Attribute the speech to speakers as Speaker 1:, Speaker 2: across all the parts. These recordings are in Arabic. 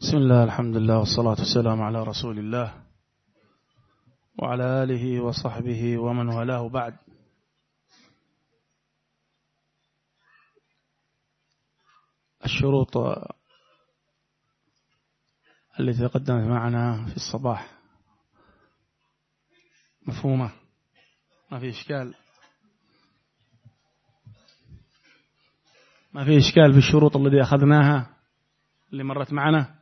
Speaker 1: بسم الله الحمد لله والصلاة والسلام على رسول الله وعلى آله وصحبه ومن والاه بعد. الشروط التي تقدمت معنا في الصباح مفهومة؟ ما في إشكال؟ ما في إشكال في الشروط التي أخذناها اللي مرت معنا؟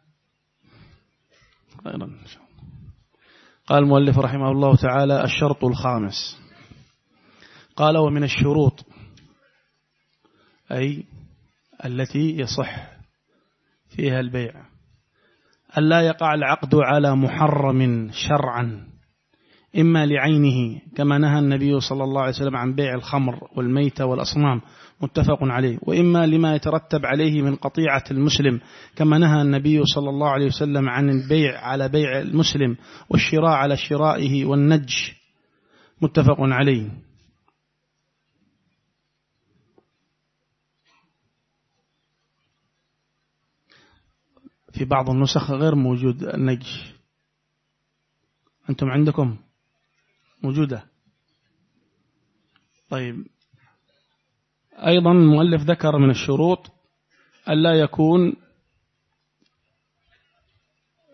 Speaker 1: خيرا قال المؤلف رحمه الله تعالى الشرط الخامس. قال ومن الشروط أي التي يصح فيها البيع. ألا يقع العقد على محرم شرعا إما لعينه كما نهى النبي صلى الله عليه وسلم عن بيع الخمر والميتة والأصنام. متفق عليه. وإما لما يترتب عليه من قطيعة المسلم كما نهى النبي صلى الله عليه وسلم عن البيع على بيع المسلم والشراء على شرائه والنج متفق عليه. في بعض النسخ غير موجود النج أنتم عندكم موجودة. طيب. أيضا المؤلف ذكر من الشروط ألا يكون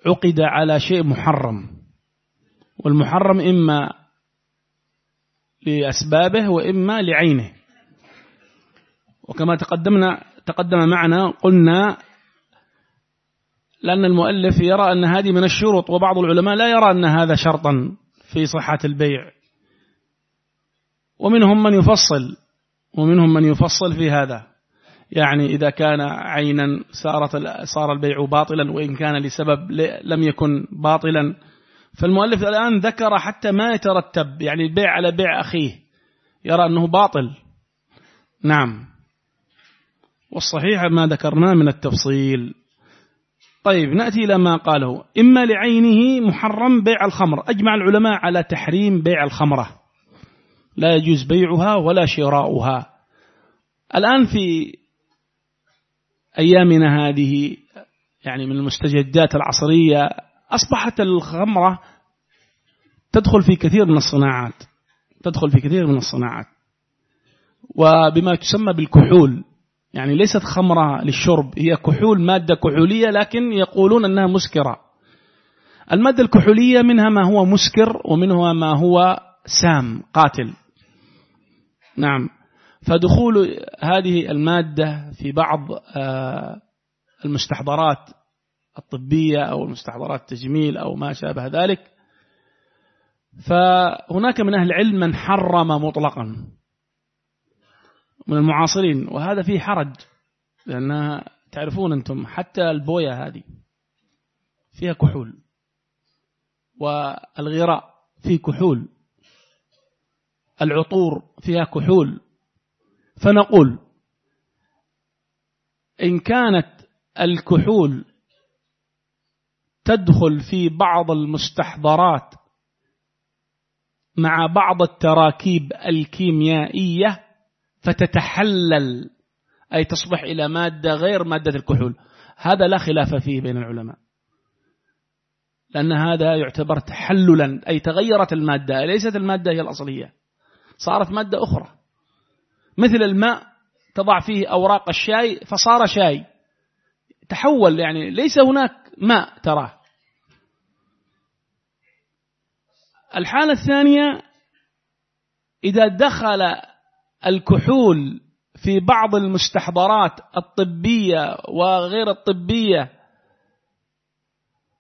Speaker 1: عقد على شيء محرم والمحرم إما لأسبابه وإما لعينه. وكما تقدمنا تقدم معنا قلنا لأن المؤلف يرى أن هذه من الشروط وبعض العلماء لا يرى أن هذا شرطا في صحة البيع. ومنهم من يفصل ومنهم من يفصل في هذا. يعني إذا كان عينا صارت صار البيع باطلا وإن كان لسبب لم يكن باطلا. فالمؤلف الآن ذكر حتى ما يترتب يعني البيع على بيع أخيه. يرى أنه باطل. نعم. والصحيح ما ذكرناه من التفصيل. طيب نأتي إلى ما قاله. إما لعينه محرم بيع الخمر. أجمع العلماء على تحريم بيع الخمرة. لا يجوز بيعها ولا شراؤها. الآن في أيامنا هذه يعني من المستجدات العصرية أصبحت الخمرة تدخل في كثير من الصناعات تدخل في كثير من الصناعات. وبما تسمى بالكحول يعني ليست خمرة للشرب هي كحول مادة كحولية لكن يقولون أنها مسكرة. المادة الكحولية منها ما هو مسكر ومنها ما هو سام قاتل. نعم. فدخول هذه المادة في بعض آه، المستحضرات الطبية أو المستحضرات التجميل أو ما شابه ذلك فهناك من أهل العلم من حرم مطلقا من المعاصرين وهذا فيه حرج لأنها تعرفون أنتم حتى البوية هذه فيها كحول والغراء فيه كحول. العطور فيها كحول فنقول إن كانت الكحول تدخل في بعض المستحضرات مع بعض التراكيب الكيميائية فتتحلل أي تصبح إلى مادة غير مادة الكحول. هذا لا خلاف فيه بين العلماء لأن هذا يعتبر تحللا أي تغيرت المادة ليست المادة هي الأصلية؟ صارت مادة أخرى. مثل الماء تضع فيه أوراق الشاي فصار شاي. تحول يعني ليس هناك ماء تراه. الحالة الثانية إذا دخل الكحول في بعض المستحضرات الطبية وغير الطبية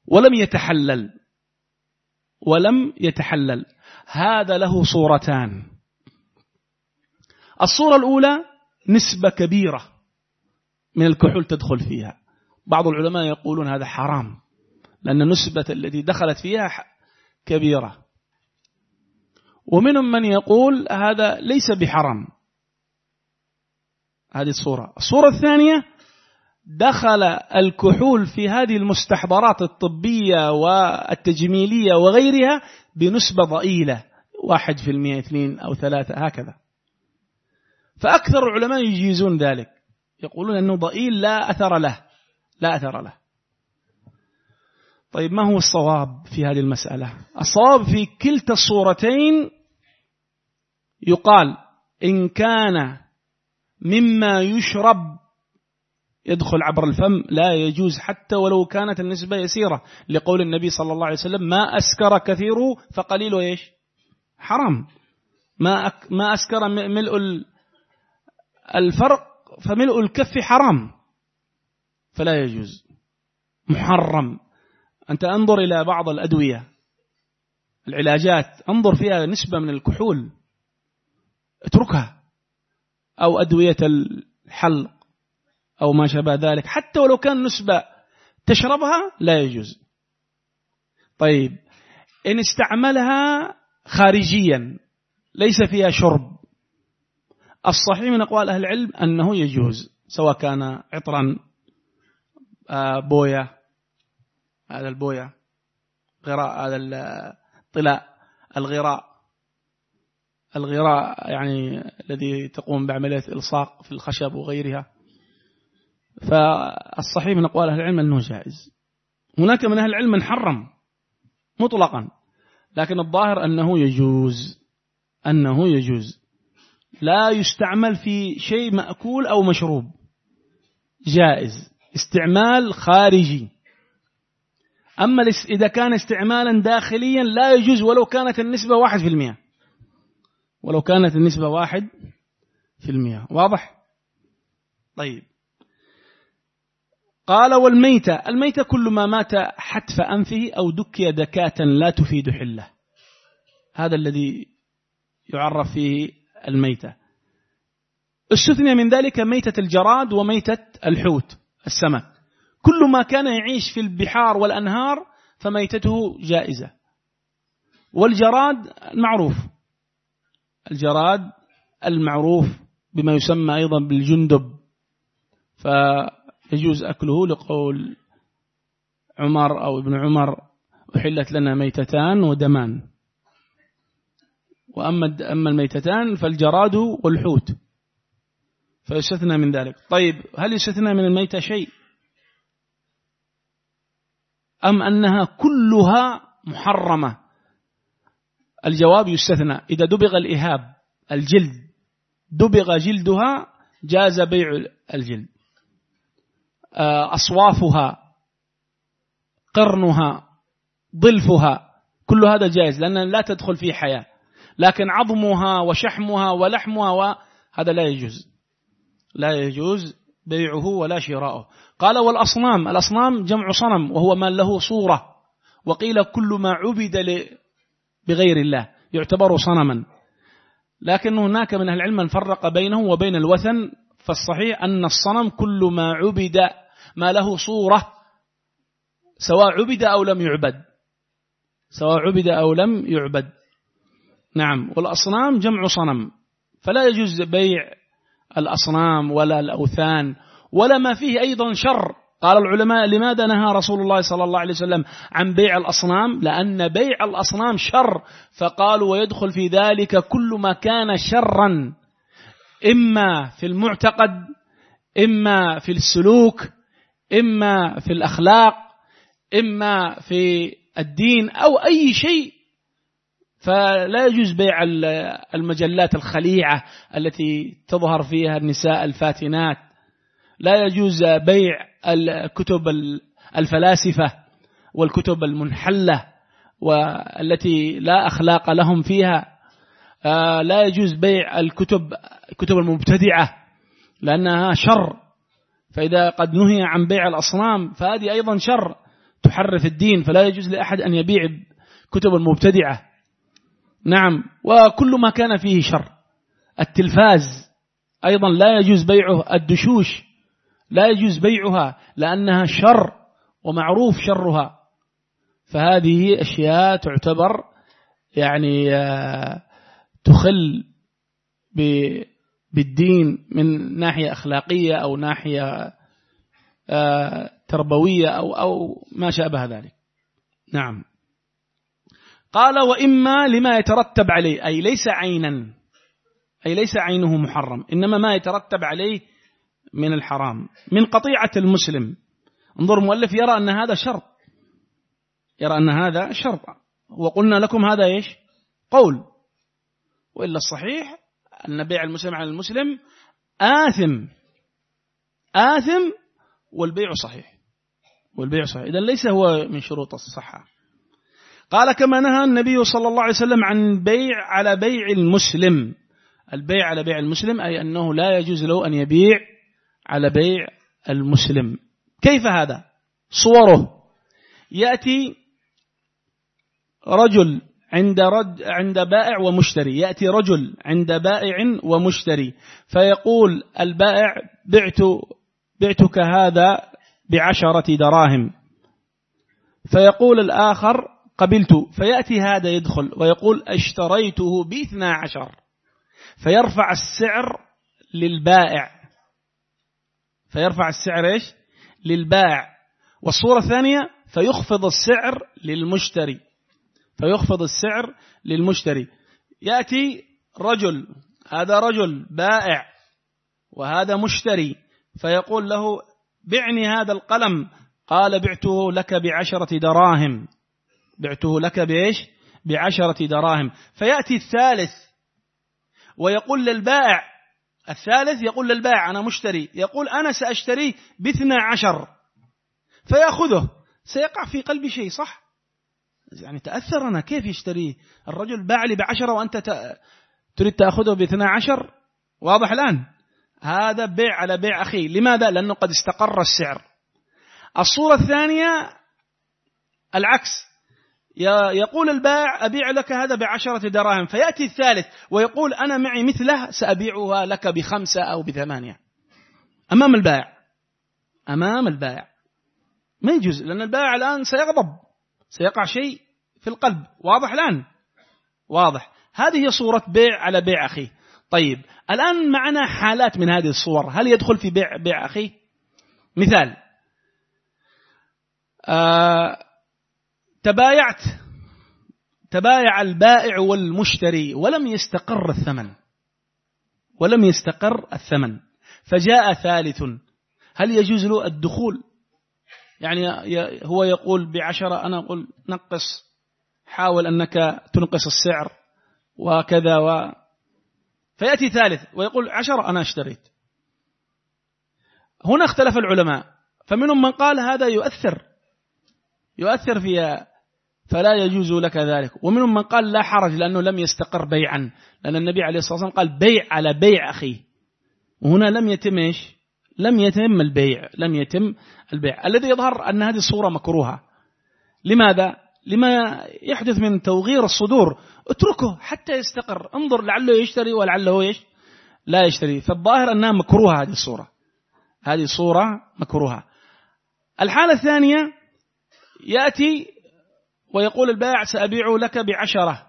Speaker 1: ولم يتحلل ولم يتحلل. هذا له صورتان. الصورة الأولى نسبة كبيرة من الكحول تدخل فيها. بعض العلماء يقولون هذا حرام لأن النسبة التي دخلت فيها كبيرة. ومنهم من يقول هذا ليس بحرام. هذه الصورة. الصورة الثانية دخل الكحول في هذه المستحضرات الطبية والتجميلية وغيرها بنسبة ضئيلة واحد في المئة اثنين أو ثلاثة هكذا. فأكثر العلماء يجيزون ذلك. يقولون أنه ضئيل لا أثر له. لا أثر له. طيب ما هو الصواب في هذه المسألة؟ الصواب في كلتا الصورتين يقال إن كان مما يشرب يدخل عبر الفم لا يجوز حتى ولو كانت النسبة يسيرة. لقول النبي صلى الله عليه وسلم ما أسكر كثيره فقليله إيش حرام. ما ما أسكر ملء الفرق فملء الكف حرام. فلا يجوز. محرم. أنت أنظر إلى بعض الأدوية. العلاجات. أنظر فيها نسبة من الكحول. اتركها. أو أدوية الحلق. أو ما شابه ذلك. حتى ولو كان نسبة تشربها لا يجوز. طيب. إن استعملها خارجيا. ليس فيها شرب. الصحيح من أقوال أهل العلم أنه يجوز سواء كان عطرا آه، بوية هذا البوية غراء هذا الطلاء الغراء الغراء يعني الذي تقوم بعملية إلصاق في الخشب وغيرها. فالصحيح من أقوال أهل العلم أنه جائز. هناك من أهل العلم من حرم مطلقا لكن الظاهر أنه يجوز أنه يجوز. لا يستعمل في شيء مأكول أو مشروب. جائز. استعمال خارجي. أما إذا كان استعمالا داخليا لا يجوز ولو كانت النسبة واحد في المئة. ولو كانت النسبة واحد في المئة. واضح؟ طيب. قال والميتة. الميتة كل ما مات حتف أنفه أو دكي دكاة لا تفيد حله. هذا الذي يعرف فيه الميتة. استثنى من ذلك ميتة الجراد وميتة الحوت السمك. كل ما كان يعيش في البحار والأنهار فميتته جائزة. والجراد معروف الجراد المعروف بما يسمى أيضا بالجندب. فيجوز أكله لقول عمر أو ابن عمر أحلت لنا ميتتان ودمان. وأما أما الميتتان فالجراد والحوت. فيستثنى من ذلك. طيب هل يستثنى من الميتة شيء؟ أم أنها كلها محرمة؟ الجواب يستثنى. إذا دبغ الإهاب الجلد دبغ جلدها جاز بيع الجلد. آه، أصوافها قرنها ضلفها كل هذا جائز لأن لا تدخل فيه حياة. لكن عظمها وشحمها ولحمها هذا لا يجوز. لا يجوز بيعه ولا شراؤه. قال والأصنام الأصنام جمع صنم وهو ما له صورة. وقيل كل ما عبد بغير الله يعتبر صنما. لكن هناك من أهل العلم من فرق بينه وبين الوثن فالصحيح أن الصنم كل ما عبد ما له صورة سواء عبد أو لم يعبد. سواء عبد أو لم يعبد. نعم. والأصنام جمع صنم. فلا يجوز بيع الأصنام ولا الأوثان ولا ما فيه أيضا شر. قال العلماء لماذا نهى رسول الله صلى الله عليه وسلم عن بيع الأصنام؟ لأن بيع الأصنام شر. فقالوا ويدخل في ذلك كل ما كان شرا. إما في المعتقد إما في السلوك إما في الأخلاق إما في الدين أو أي شيء فلا يجوز بيع المجلات الخليعة التي تظهر فيها النساء الفاتنات. لا يجوز بيع الكتب الفلاسفة والكتب المنحلة والتي لا أخلاق لهم فيها. آه، لا يجوز بيع الكتب الكتب المبتدعة لأنها شر. فإذا قد نهي عن بيع الأصنام فهذه أيضا شر تحرف الدين. فلا يجوز لأحد أن يبيع كتب المبتدعة. نعم. وكل ما كان فيه شر. التلفاز أيضا لا يجوز بيعه. الدشوش لا يجوز بيعها لأنها شر ومعروف شرها. فهذه أشياء تعتبر يعني آه، تخل بالدين من ناحية أخلاقية أو ناحية آه، تربوية أو, أو ما شابه ذلك. نعم. قال وإما لما يترتب عليه أي ليس عينا أي ليس عينه محرم إنما ما يترتب عليه من الحرام من قطيعة المسلم. انظر المؤلف يرى أن هذا شرط. يرى أن هذا شرط. وقلنا لكم هذا إيش؟ قول. وإلا الصحيح أن بيع المسلم على المسلم آثم. آثم والبيع صحيح. والبيع صحيح. إذا ليس هو من شروط الصحة. قال كما نهى النبي صلى الله عليه وسلم عن بيع على بيع المسلم. البيع على بيع المسلم أي أنه لا يجوز له أن يبيع على بيع المسلم. كيف هذا؟ صوره. يأتي رجل عند رد عند بائع ومشتري. يأتي رجل عند بائع ومشتري. فيقول البائع بعت بعتك هذا بعشرة دراهم. فيقول الآخر قبلت فيأتي هذا يدخل ويقول أشتريته باثنى عشر. فيرفع السعر للبائع. فيرفع السعر إيش؟ للبائع. والصورة الثانية فيخفض السعر للمشتري. فيخفض السعر للمشتري. يأتي رجل هذا رجل بائع وهذا مشتري فيقول له بعني هذا القلم. قال بعته لك بعشرة دراهم. بعته لك بإيش؟ بعشرة دراهم. فيأتي الثالث ويقول للبائع الثالث يقول للبائع أنا مشتري. يقول أنا سأشتريه باثنى عشر. فيأخذه. سيقع في قلبي شيء صح؟ يعني تأثر أنا كيف يشتريه الرجل باع لي بعشرة وأنت تريد تأخذه باثنى عشر؟ واضح الآن؟ هذا بيع على بيع أخي. لماذا؟ لأنه قد استقر السعر. الصورة الثانية العكس. يقول البائع أبيع لك هذا بعشرة دراهم. فيأتي الثالث ويقول أنا معي مثله سأبيعها لك بخمسة أو بثمانية. أمام البائع أمام البائع ما يجوز لأن البائع الآن سيغضب سيقع شيء في القلب. واضح الآن؟ واضح. هذه صورة بيع على بيع أخيه. طيب الآن معنا حالات من هذه الصور. هل يدخل في بيع بيع أخيه؟ مثال. آه تبايعت. تبايع البائع والمشتري ولم يستقر الثمن. ولم يستقر الثمن. فجاء ثالث. هل يجوز له الدخول؟ يعني هو يقول بعشرة أنا أقول نقص. حاول أنك تنقص السعر وكذا و. فيأتي ثالث ويقول عشرة أنا اشتريت. هنا اختلف العلماء. فمنهم من قال هذا يؤثر. يؤثر في فلا يجوز لك ذلك. ومنهم من قال لا حرج لأنه لم يستقر بيعا. لأن النبي عليه الصلاة والسلام قال بيع على بيع أخيه وهنا لم يتم إيش؟ لم يتم البيع. لم يتم البيع. الذي يظهر أن هذه الصورة مكروهة. لماذا؟ لما يحدث من توغير الصدور. اتركه حتى يستقر. انظر لعله يشتري ولعله إيش؟ لا يشتري. فالظاهر أنها مكروهة هذه الصورة. هذه صورة مكروهة. الحالة الثانية يأتي ويقول البائع سأبيع لك بعشرة.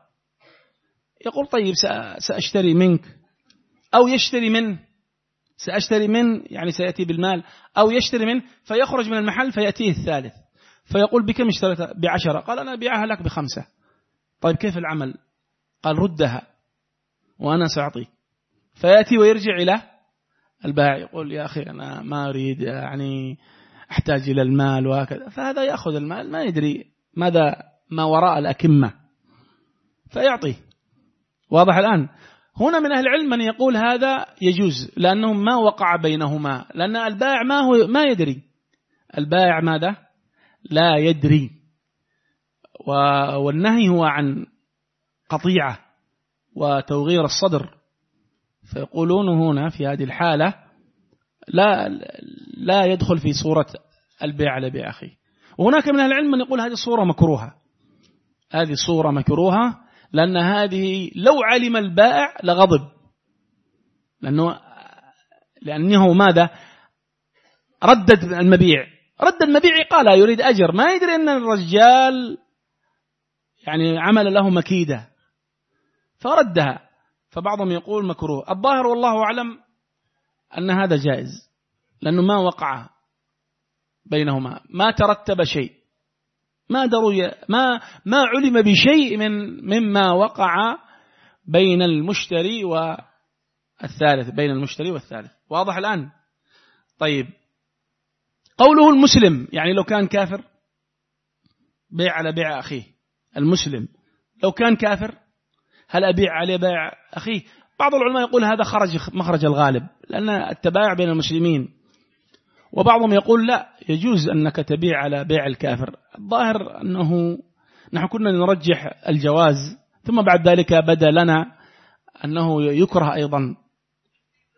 Speaker 1: يقول طيب سأشتري منك. أو يشتري منه سأشتري من يعني سيأتي بالمال. أو يشتري منه فيخرج من المحل فيأتيه الثالث. فيقول بكم اشتريت بعشرة؟ قال أنا أبيعها لك بخمسة. طيب كيف العمل؟ قال ردها وأنا سأعطيك. فيأتي ويرجع إلى البائع. يقول يا أخي أنا ما أريد يعني أحتاج إلى المال وهكذا. فهذا يأخذ المال ما يدري ماذا ما وراء الأكمة. فيعطيه واضح الآن. هنا من أهل العلم من يقول هذا يجوز لأنه ما وقع بينهما لأن البائع ما هو ما يدري. البائع ماذا؟ لا يدري. والنهي هو عن قطيعة وتوغير الصدر. فيقولون هنا في هذه الحالة لا لا يدخل في صورة البيع على بيع أخيه. وهناك من أهل العلم من يقول هذه صورة مكروهة. هذه صورة مكروهة لأن هذه لو علم البائع لغضب. لأنه لأنه ماذا؟ ردد المبيع. رد المبيع قال يريد أجر. ما يدري أن الرجال يعني عمل له مكيدة فردها. فبعضهم يقول مكروه. الظاهر والله أعلم أن هذا جائز. لأنه ما وقع بينهما. ما ترتب شيء. ما دروا ما ما علم بشيء من مما وقع بين المشتري والثالث بين المشتري والثالث. واضح الآن؟ طيب. قوله المسلم يعني لو كان كافر بيع على بيع أخيه. المسلم لو كان كافر هل أبيع عليه بيع أخيه؟ بعض العلماء يقول هذا خرج مخرج الغالب لأن التبايع بين المسلمين وبعضهم يقول لا يجوز أنك تبيع على بيع الكافر. الظاهر أنه نحن كنا نرجح الجواز ثم بعد ذلك بدأ لنا أنه يكره أيضا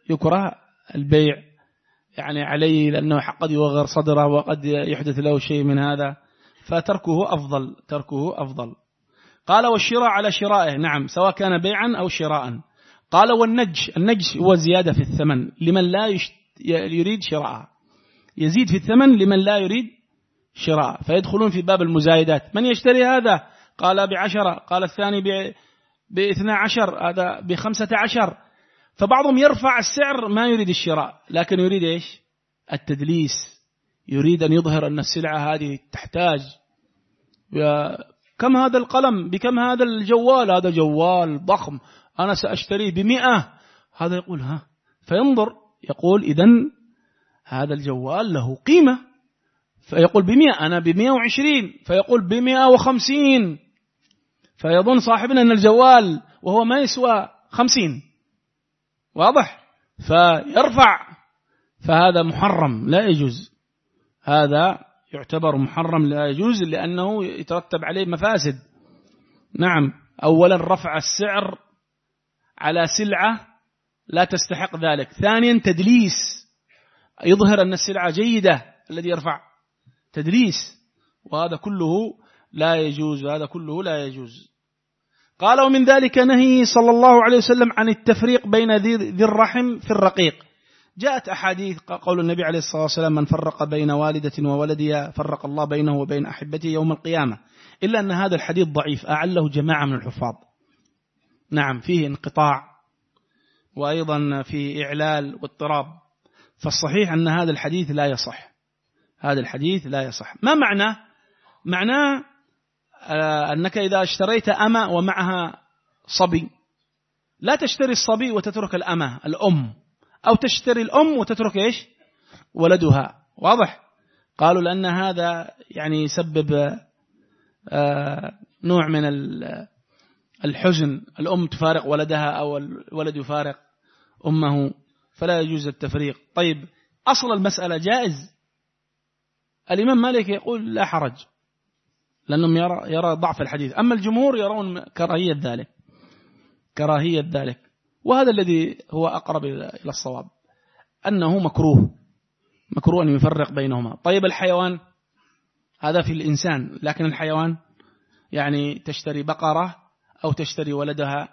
Speaker 1: يكره البيع يعني عليه لأنه قد يوغر صدره وقد يحدث له شيء من هذا فتركه أفضل تركه أفضل. قال والشراء على شرائه. نعم سواء كان بيعا أو شراء. قال والنج النج هو زيادة في الثمن لمن لا يريد شراء يزيد في الثمن لمن لا يريد شراء. فيدخلون في باب المزايدات. من يشتري هذا؟ قال بعشرة. قال الثاني باثنى عشر. هذا بخمسة عشر. فبعضهم يرفع السعر ما يريد الشراء. لكن يريد إيش؟ التدليس. يريد أن يظهر أن السلعة هذه تحتاج. كم هذا القلم؟ بكم هذا الجوال؟ هذا جوال ضخم. أنا سأشتريه بمئة. هذا يقول ها. فينظر. يقول إذا هذا الجوال له قيمة. فيقول بمئة أنا بمئة وعشرين. فيقول بمئة وخمسين. فيظن صاحبنا أن الجوال وهو ما يسوى خمسين. واضح؟ فيرفع. فهذا محرم لا يجوز. هذا يعتبر محرم لا يجوز لأنه يترتب عليه مفاسد. نعم أولا رفع السعر على سلعة لا تستحق ذلك. ثانيا تدليس. يظهر أن السلعة جيدة الذي يرفع تدليس وهذا كله لا يجوز وهذا كله لا يجوز. قال ومن ذلك نهي صلى الله عليه وسلم عن التفريق بين ذي الرحم في الرقيق. جاءت أحاديث قول النبي عليه الصلاة والسلام من فرق بين والدة وولدها فرق الله بينه وبين أحبته يوم القيامة. إلا أن هذا الحديث ضعيف أعله جماعة من الحفاظ. نعم فيه انقطاع وأيضا في إعلال واضطراب. فالصحيح أن هذا الحديث لا يصح. هذا الحديث لا يصح. ما معناه معناه أنك إذا اشتريت أمة ومعها صبي لا تشتري الصبي وتترك الأمة الأم. أو تشتري الأم وتترك إيش؟ ولدها. واضح؟ قالوا لأن هذا يعني يسبب آه، نوع من الحزن. الأم تفارق ولدها أو الولد يفارق أمه. فلا يجوز التفريق. طيب أصل المسألة جائز؟ الإمام مالك يقول لا حرج لأنهم يرى, يرى ضعف الحديث. أما الجمهور يرون كراهية ذلك كراهية ذلك. وهذا الذي هو أقرب إلى الصواب أنه مكروه مكروه أن يفرق بينهما. طيب الحيوان؟ هذا في الإنسان لكن الحيوان يعني تشتري بقرة أو تشتري ولدها.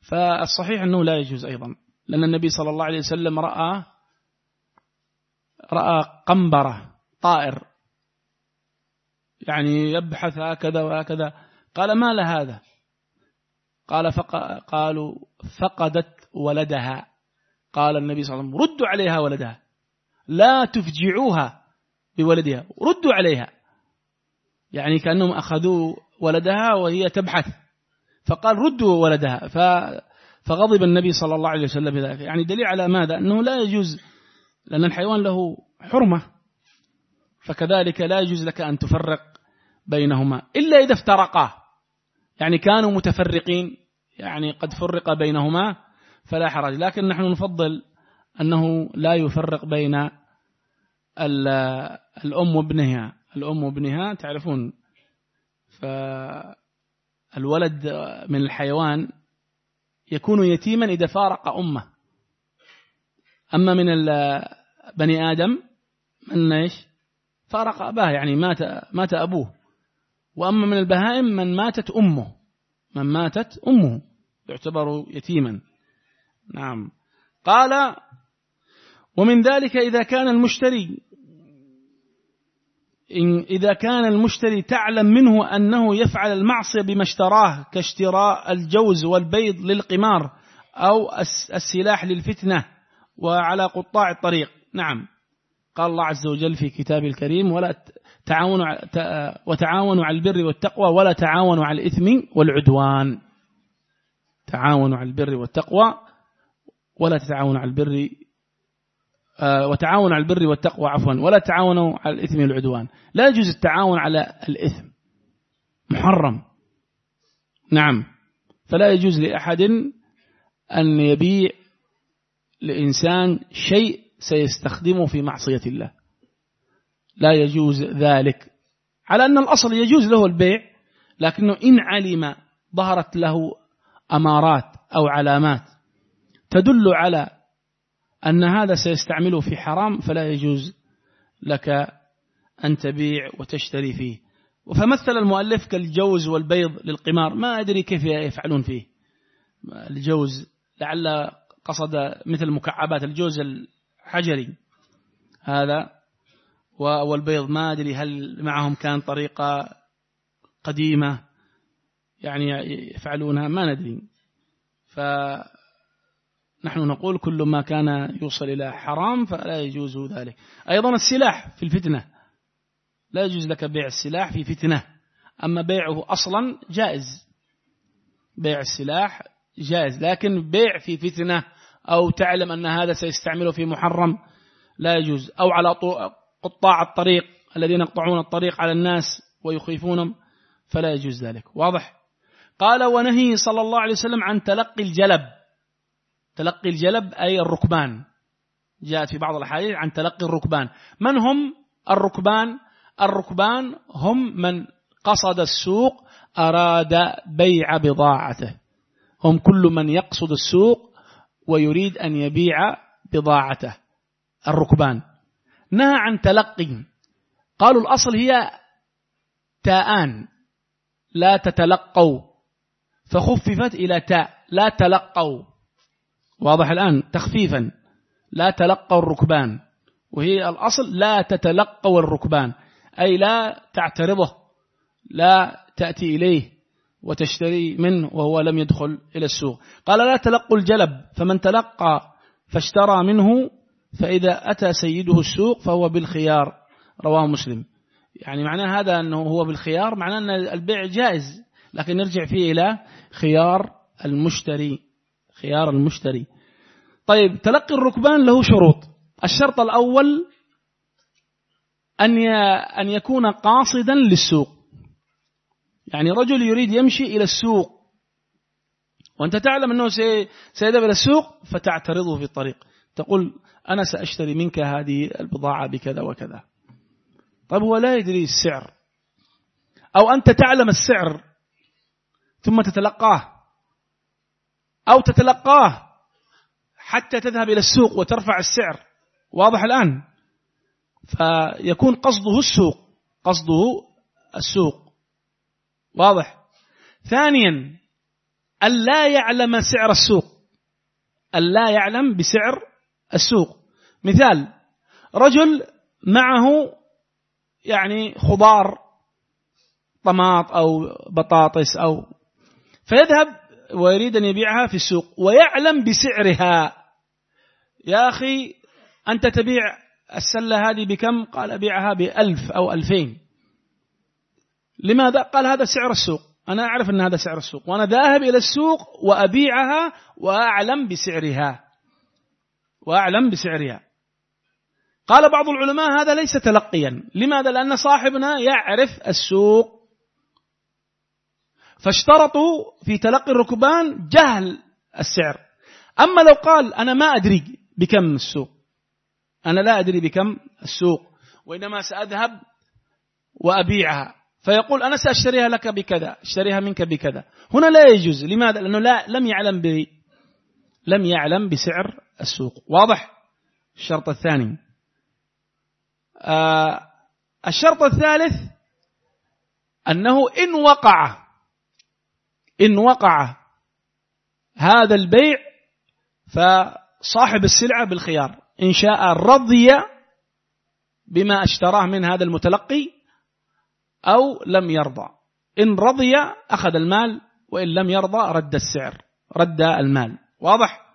Speaker 1: فالصحيح أنه لا يجوز أيضا. لأن النبي صلى الله عليه وسلم رأى رأى قنبرة طائر. يعني يبحث هكذا وهكذا. قال ما لهذا قال فق... قالوا فقدت ولدها. قال النبي صلى الله عليه وسلم ردوا عليها ولدها. لا تفجعوها بولدها ردوا عليها. يعني كأنهم أخذوا ولدها وهي تبحث. فقال ردوا ولدها. فغضب النبي صلى الله عليه وسلم بذلك. يعني دليل على ماذا؟ أنه لا يجوز لأن الحيوان له حرمة فكذلك لا يجوز لك أن تفرق بينهما إلا إذا افترقا. يعني كانوا متفرقين يعني قد فرق بينهما فلا حرج. لكن نحن نفضل أنه لا يفرق بين الأم وابنها. الأم وابنها تعرفون فالولد من الحيوان يكون يتيما إذا فارق أمة. أما من بني آدم من إيش؟ فارق أباه يعني مات مات أبوه. وأما من البهائم من ماتت أمه. من ماتت أمه. يعتبر يتيما. نعم. قال ومن ذلك إذا كان المشتري إن إذا كان المشتري تعلم منه أنه يفعل المعصية بما اشتراه كاشتراء الجوز والبيض للقمار أو السلاح للفتنة وعلى قطاع الطريق. نعم. قال الله عز وجل في كتابه الكريم ولا تعاونوا وتعاونوا على البر والتقوى ولا تعاونوا على الإثم والعدوان. تعاونوا على البر والتقوى ولا تتعاونوا على البر وتعاونوا على البر والتقوى عفوا ولا تعاونوا على الإثم والعدوان. لا يجوز التعاون على الإثم. محرم. نعم. فلا يجوز لأحد أن يبيع لإنسان شيء سيستخدمه في معصية الله. لا يجوز ذلك. على أن الأصل يجوز له البيع لكنه إن علم ظهرت له أمارات أو علامات تدل على أن هذا سيستعمله في حرام فلا يجوز لك أن تبيع وتشتري فيه. فمثل المؤلف كالجوز والبيض للقمار. ما أدري كيف يفعلون فيه. الجوز لعل قصد مثل مكعبات الجوز الحجري. هذا والبيض ما أدري هل معهم كان طريقة قديمة يعني يفعلونها. ما ندري. فنحن نقول كل ما كان يوصل إلى حرام فلا يجوز ذلك. أيضا السلاح في الفتنة. لا يجوز لك بيع السلاح في فتنة. أما بيعه أصلا جائز. بيع السلاح جائز. لكن بيع في فتنة أو تعلم أن هذا سيستعمله في محرم لا يجوز. أو على قطاع الطريق الذين يقطعون الطريق على الناس ويخيفونهم فلا يجوز ذلك. واضح؟ قال ونهي صلى الله عليه وسلم عن تلقي الجلب. تلقي الجلب أي الركبان. جاءت في بعض الأحاديث عن تلقي الركبان. من هم الركبان؟ الركبان هم من قصد السوق أراد بيع بضاعته. هم كل من يقصد السوق ويريد أن يبيع بضاعته. الركبان. نهى عن تلقي. قالوا الأصل هي تاءان. لا تتلقوا. فخففت إلى تاء. لا تلقوا. واضح الآن تخفيفا. لا تلقوا الركبان. وهي الأصل لا تتلقوا الركبان. أي لا تعترضه. لا تأتي إليه وتشتري منه وهو لم يدخل إلى السوق. قال لا تلقوا الجلب. فمن تلقى فاشترى منه فإذا أتى سيده السوق فهو بالخيار. رواه مسلم. يعني معناه هذا أنه هو بالخيار معناه أن البيع جائز. لكن نرجع فيه إلى خيار المشتري. خيار المشتري. طيب تلقي الركبان له شروط. الشرط الأول أن يكون قاصدا للسوق. يعني رجل يريد يمشي إلى السوق. وأنت تعلم أنه سيذهب إلى السوق فتعترضه في الطريق. تقول أنا سأشتري منك هذه البضاعة بكذا وكذا. طيب هو لا يدري السعر. أو أنت تعلم السعر ثم تتلقاه. أو تتلقاه حتى تذهب إلى السوق وترفع السعر. واضح الآن؟ فيكون قصده السوق قصده السوق. واضح؟ ثانيا ألا يعلم سعر السوق. ألا يعلم بسعر السوق. مثال رجل معه يعني خضار طماط أو بطاطس أو فيذهب ويريد أن يبيعها في السوق ويعلم بسعرها. يا أخي أنت تبيع السلة هذه بكم؟ قال أبيعها بألف أو ألفين. لماذا؟ قال هذا سعر السوق. أنا أعرف أن هذا سعر السوق. وأنا ذاهب إلى السوق وأبيعها وأعلم بسعرها. وأعلم بسعرها. قال بعض العلماء هذا ليس تلقيا. لماذا؟ لأن صاحبنا يعرف السوق فاشترطوا في تلقي الركبان جهل السعر. أما لو قال أنا ما أدري بكم السوق أنا لا أدري بكم السوق وإنما سأذهب وأبيعها. فيقول أنا سأشتريها لك بكذا أشتريها منك بكذا. هنا لا يجوز لماذا؟ لأنه لا لم يعلم ب لم يعلم بسعر السوق. واضح؟ الشرط الثاني. آه الشرط الثالث أنه إن وقع إن وقع هذا البيع فصاحب السلعة بالخيار. إن شاء رضي بما اشتراه من هذا المتلقي أو لم يرضى. إن رضي أخذ المال وإن لم يرضى رد السعر رد المال. واضح؟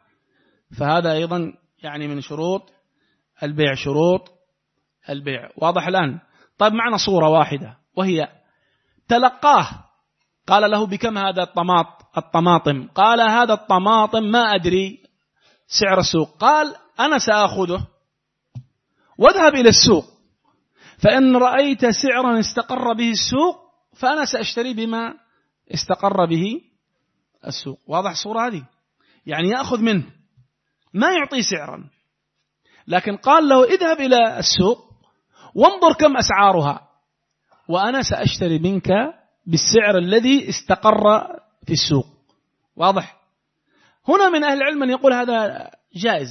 Speaker 1: فهذا أيضا يعني من شروط البيع شروط البيع. واضح الآن؟ طيب معنا صورة واحدة وهي تلقاه قال له بكم هذا الطماط الطماطم؟ قال هذا الطماطم ما أدري سعر السوق. قال أنا سأخذه. واذهب إلى السوق. فإن رأيت سعرا استقر به السوق فأنا سأشتري بما استقر به السوق. واضح الصورة هذه؟ يعني يأخذ منه. ما يعطي سعرا. لكن قال له اذهب إلى السوق وانظر كم أسعارها وأنا سأشتري منك بالسعر الذي استقر في السوق. واضح؟ هنا من أهل العلم من يقول هذا جائز.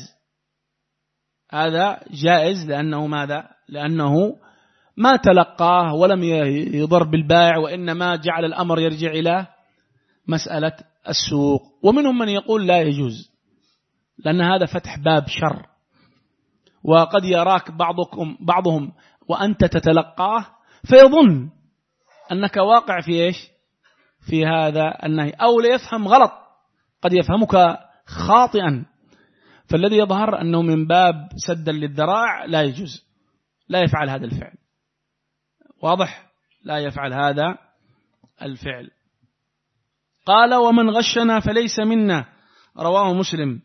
Speaker 1: هذا جائز لأنه ماذا؟ لأنه ما تلقاه ولم يضر بالبائع وإنما جعل الأمر يرجع إلى مسألة السوق. ومنهم من يقول لا يجوز لأن هذا فتح باب شر. وقد يراك بعضكم بعضهم وأنت تتلقاه فيظن أنك واقع في إيش؟ في هذا النهي. أو ليفهم غلط. قد يفهمك خاطئا. فالذي يظهر أنه من باب سدا للذراع لا يجوز. لا يفعل هذا الفعل. واضح؟ لا يفعل هذا الفعل. قال ومن غشنا فليس منا. رواه مسلم.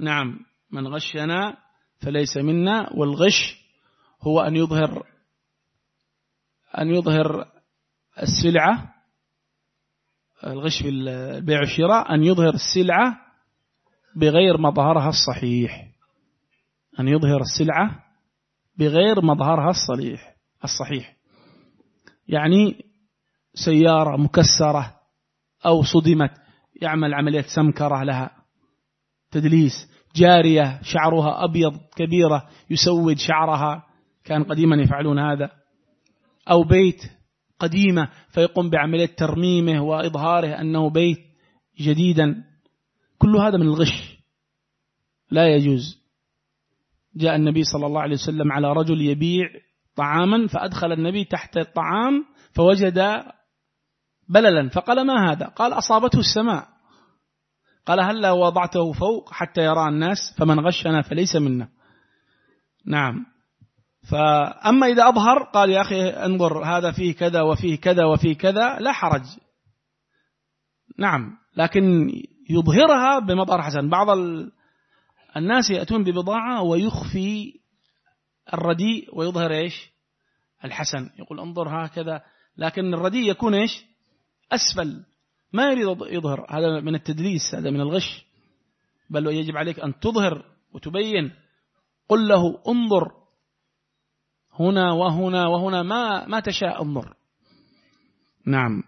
Speaker 1: نعم. من غشنا فليس منا والغش هو أن يظهر أن يظهر السلعة الغش في البيع والشراء أن يظهر السلعة بغير مظهرها الصحيح. أن يظهر السلعة بغير مظهرها الصحيح الصحيح. يعني سيارة مكسرة أو صدمت يعمل عملية سمكرة لها. تدليس جارية شعرها أبيض كبيرة يسود شعرها. كان قديما يفعلون هذا. أو بيت قديمة فيقوم بعملية ترميمه وإظهاره أنه بيت جديدا. كل هذا من الغش. لا يجوز. جاء النبي صلى الله عليه وسلم على رجل يبيع طعاما فأدخل النبي تحت الطعام فوجد بللا فقال ما هذا؟ قال أصابته السماء. قال هل وضعته فوق حتى يرى الناس؟ فمن غشنا فليس منا. نعم. فأما إذا أظهر قال يا أخي انظر هذا فيه كذا وفيه كذا وفيه كذا لا حرج. نعم لكن يظهرها بمظهر حسن. بعض الناس يأتون ببضاعة ويخفي الرديء ويظهر إيش؟ الحسن. يقول انظر هكذا. لكن الرديء يكون إيش؟ أسفل. ما يريد يظهر. هذا من التدليس هذا من الغش. بل يجب عليك أن تظهر وتبين. قل له انظر. هنا وهنا وهنا ما ما تشاء انظر نعم.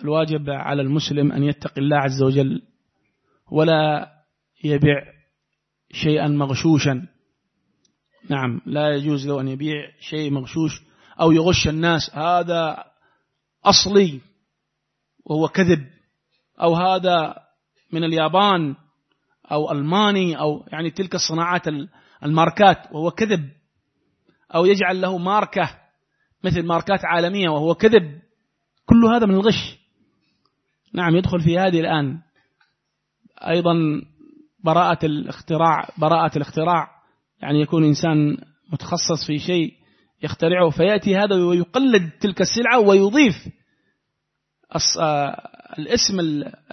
Speaker 1: فالواجب على المسلم أن يتقي الله عز وجل ولا يبيع شيئا مغشوشا. نعم لا يجوز له أن يبيع شيء مغشوش أو يغش الناس. هذا أصلي وهو كذب. أو هذا من اليابان أو ألماني أو يعني تلك الصناعات الماركات وهو كذب. أو يجعل له ماركة مثل ماركات عالمية وهو كذب. كل هذا من الغش. نعم يدخل في هذه الآن. أيضا براءة الاختراع براءة الاختراع. يعني يكون إنسان متخصص في شيء يخترعه فيأتي هذا ويقلد تلك السلعة ويضيف آه، الاسم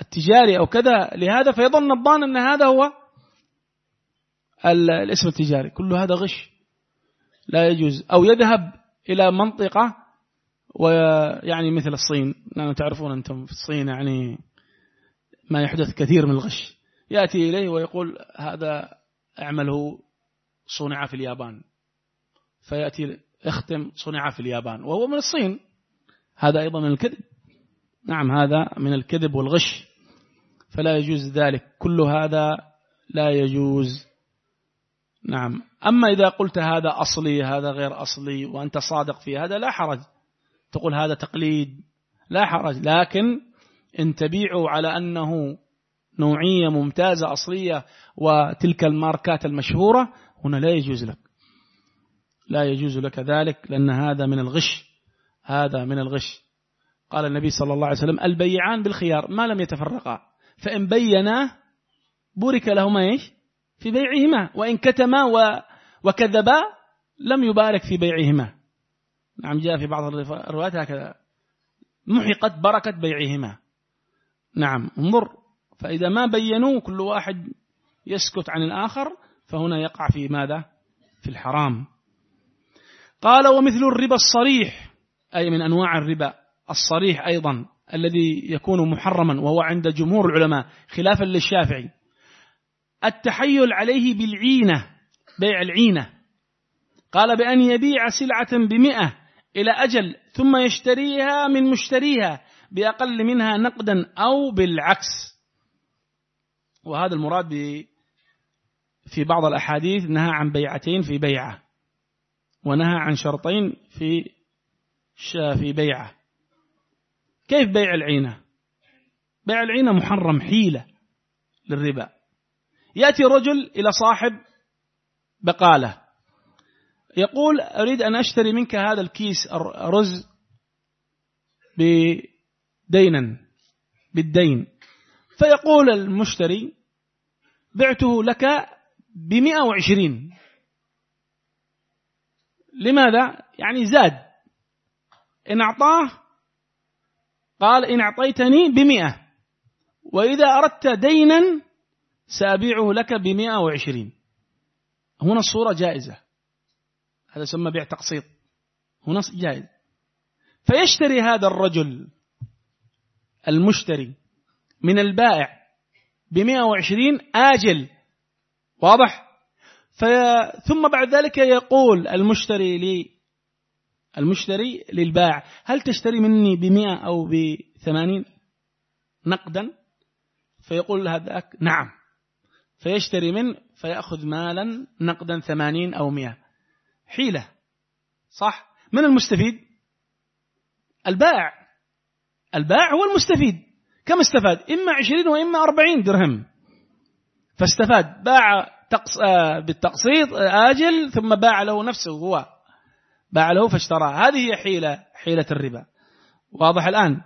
Speaker 1: التجاري أو كذا لهذا فيظن الظان أن هذا هو الاسم التجاري. كل هذا غش. لا يجوز. أو يذهب إلى منطقة ويعني مثل الصين. لأنه تعرفون أنتم في الصين يعني ما يحدث كثير من الغش. يأتي إليه ويقول هذا أعمله صنع في اليابان. فيأتي اختم صنع في اليابان. وهو من الصين. هذا أيضا من الكذب. نعم هذا من الكذب والغش. فلا يجوز ذلك. كل هذا لا يجوز. نعم. أما إذا قلت هذا أصلي هذا غير أصلي وأنت صادق في هذا لا حرج. تقول هذا تقليد لا حرج. لكن إن تبيعوا على أنه نوعية ممتازة أصلية وتلك الماركات المشهورة هنا لا يجوز لك. لا يجوز لك ذلك لأن هذا من الغش. هذا من الغش. قال النبي صلى الله عليه وسلم البيعان بالخيار ما لم يتفرقا. فإن بينا بورك لهما إيش؟ في بيعهما وإن كتما وكذبا لم يبارك في بيعهما. نعم جاء في بعض الروايات هكذا. محقت بركة بيعهما. نعم انظر فإذا ما بينوا كل واحد يسكت عن الآخر فهنا يقع في ماذا؟ في الحرام. قال ومثل الربا الصريح أي من أنواع الربا الصريح أيضا الذي يكون محرما وهو عند جمهور العلماء خلافا للشافعي. التحيل عليه بالعينة بيع العينة. قال بأن يبيع سلعة بمئة إلى أجل ثم يشتريها من مشتريها بأقل منها نقدا أو بالعكس. وهذا المراد في بعض الأحاديث نهى عن بيعتين في بيعة ونهى عن شرطين في في بيعة. كيف بيع العينة؟ بيع العينة محرم حيلة للربا. يأتي رجل إلى صاحب بقالة. يقول أريد أن أشتري منك هذا الكيس رز بدينا بالدين. فيقول المشتري بعته لك بمئة وعشرين. لماذا؟ يعني زاد. إن أعطاه قال إن أعطيتني بمئة. وإذا أردت دينا سأبيعه لك بمئة وعشرين. هنا الصورة جائزة. هذا يسمى بيع تقسيط. هنا جائز فيشتري هذا الرجل المشتري من البائع بمئة وعشرين آجل. واضح؟ ثم بعد ذلك يقول المشتري لي المشتري للبائع هل تشتري مني بمئة أو بثمانين؟ نقدا. فيقول هذاك نعم. فيشتري منه فيأخذ مالا نقدا ثمانين أو مئة. حيلة. صح؟ من المستفيد؟ البائع. البائع هو المستفيد. كم استفاد؟ إما عشرين وإما أربعين درهم. فاستفاد. باع آه، بالتقسيط آه، آجل ثم باع له نفسه هو. باع له فاشترى هذه هي حيلة حيلة الربا. واضح الآن.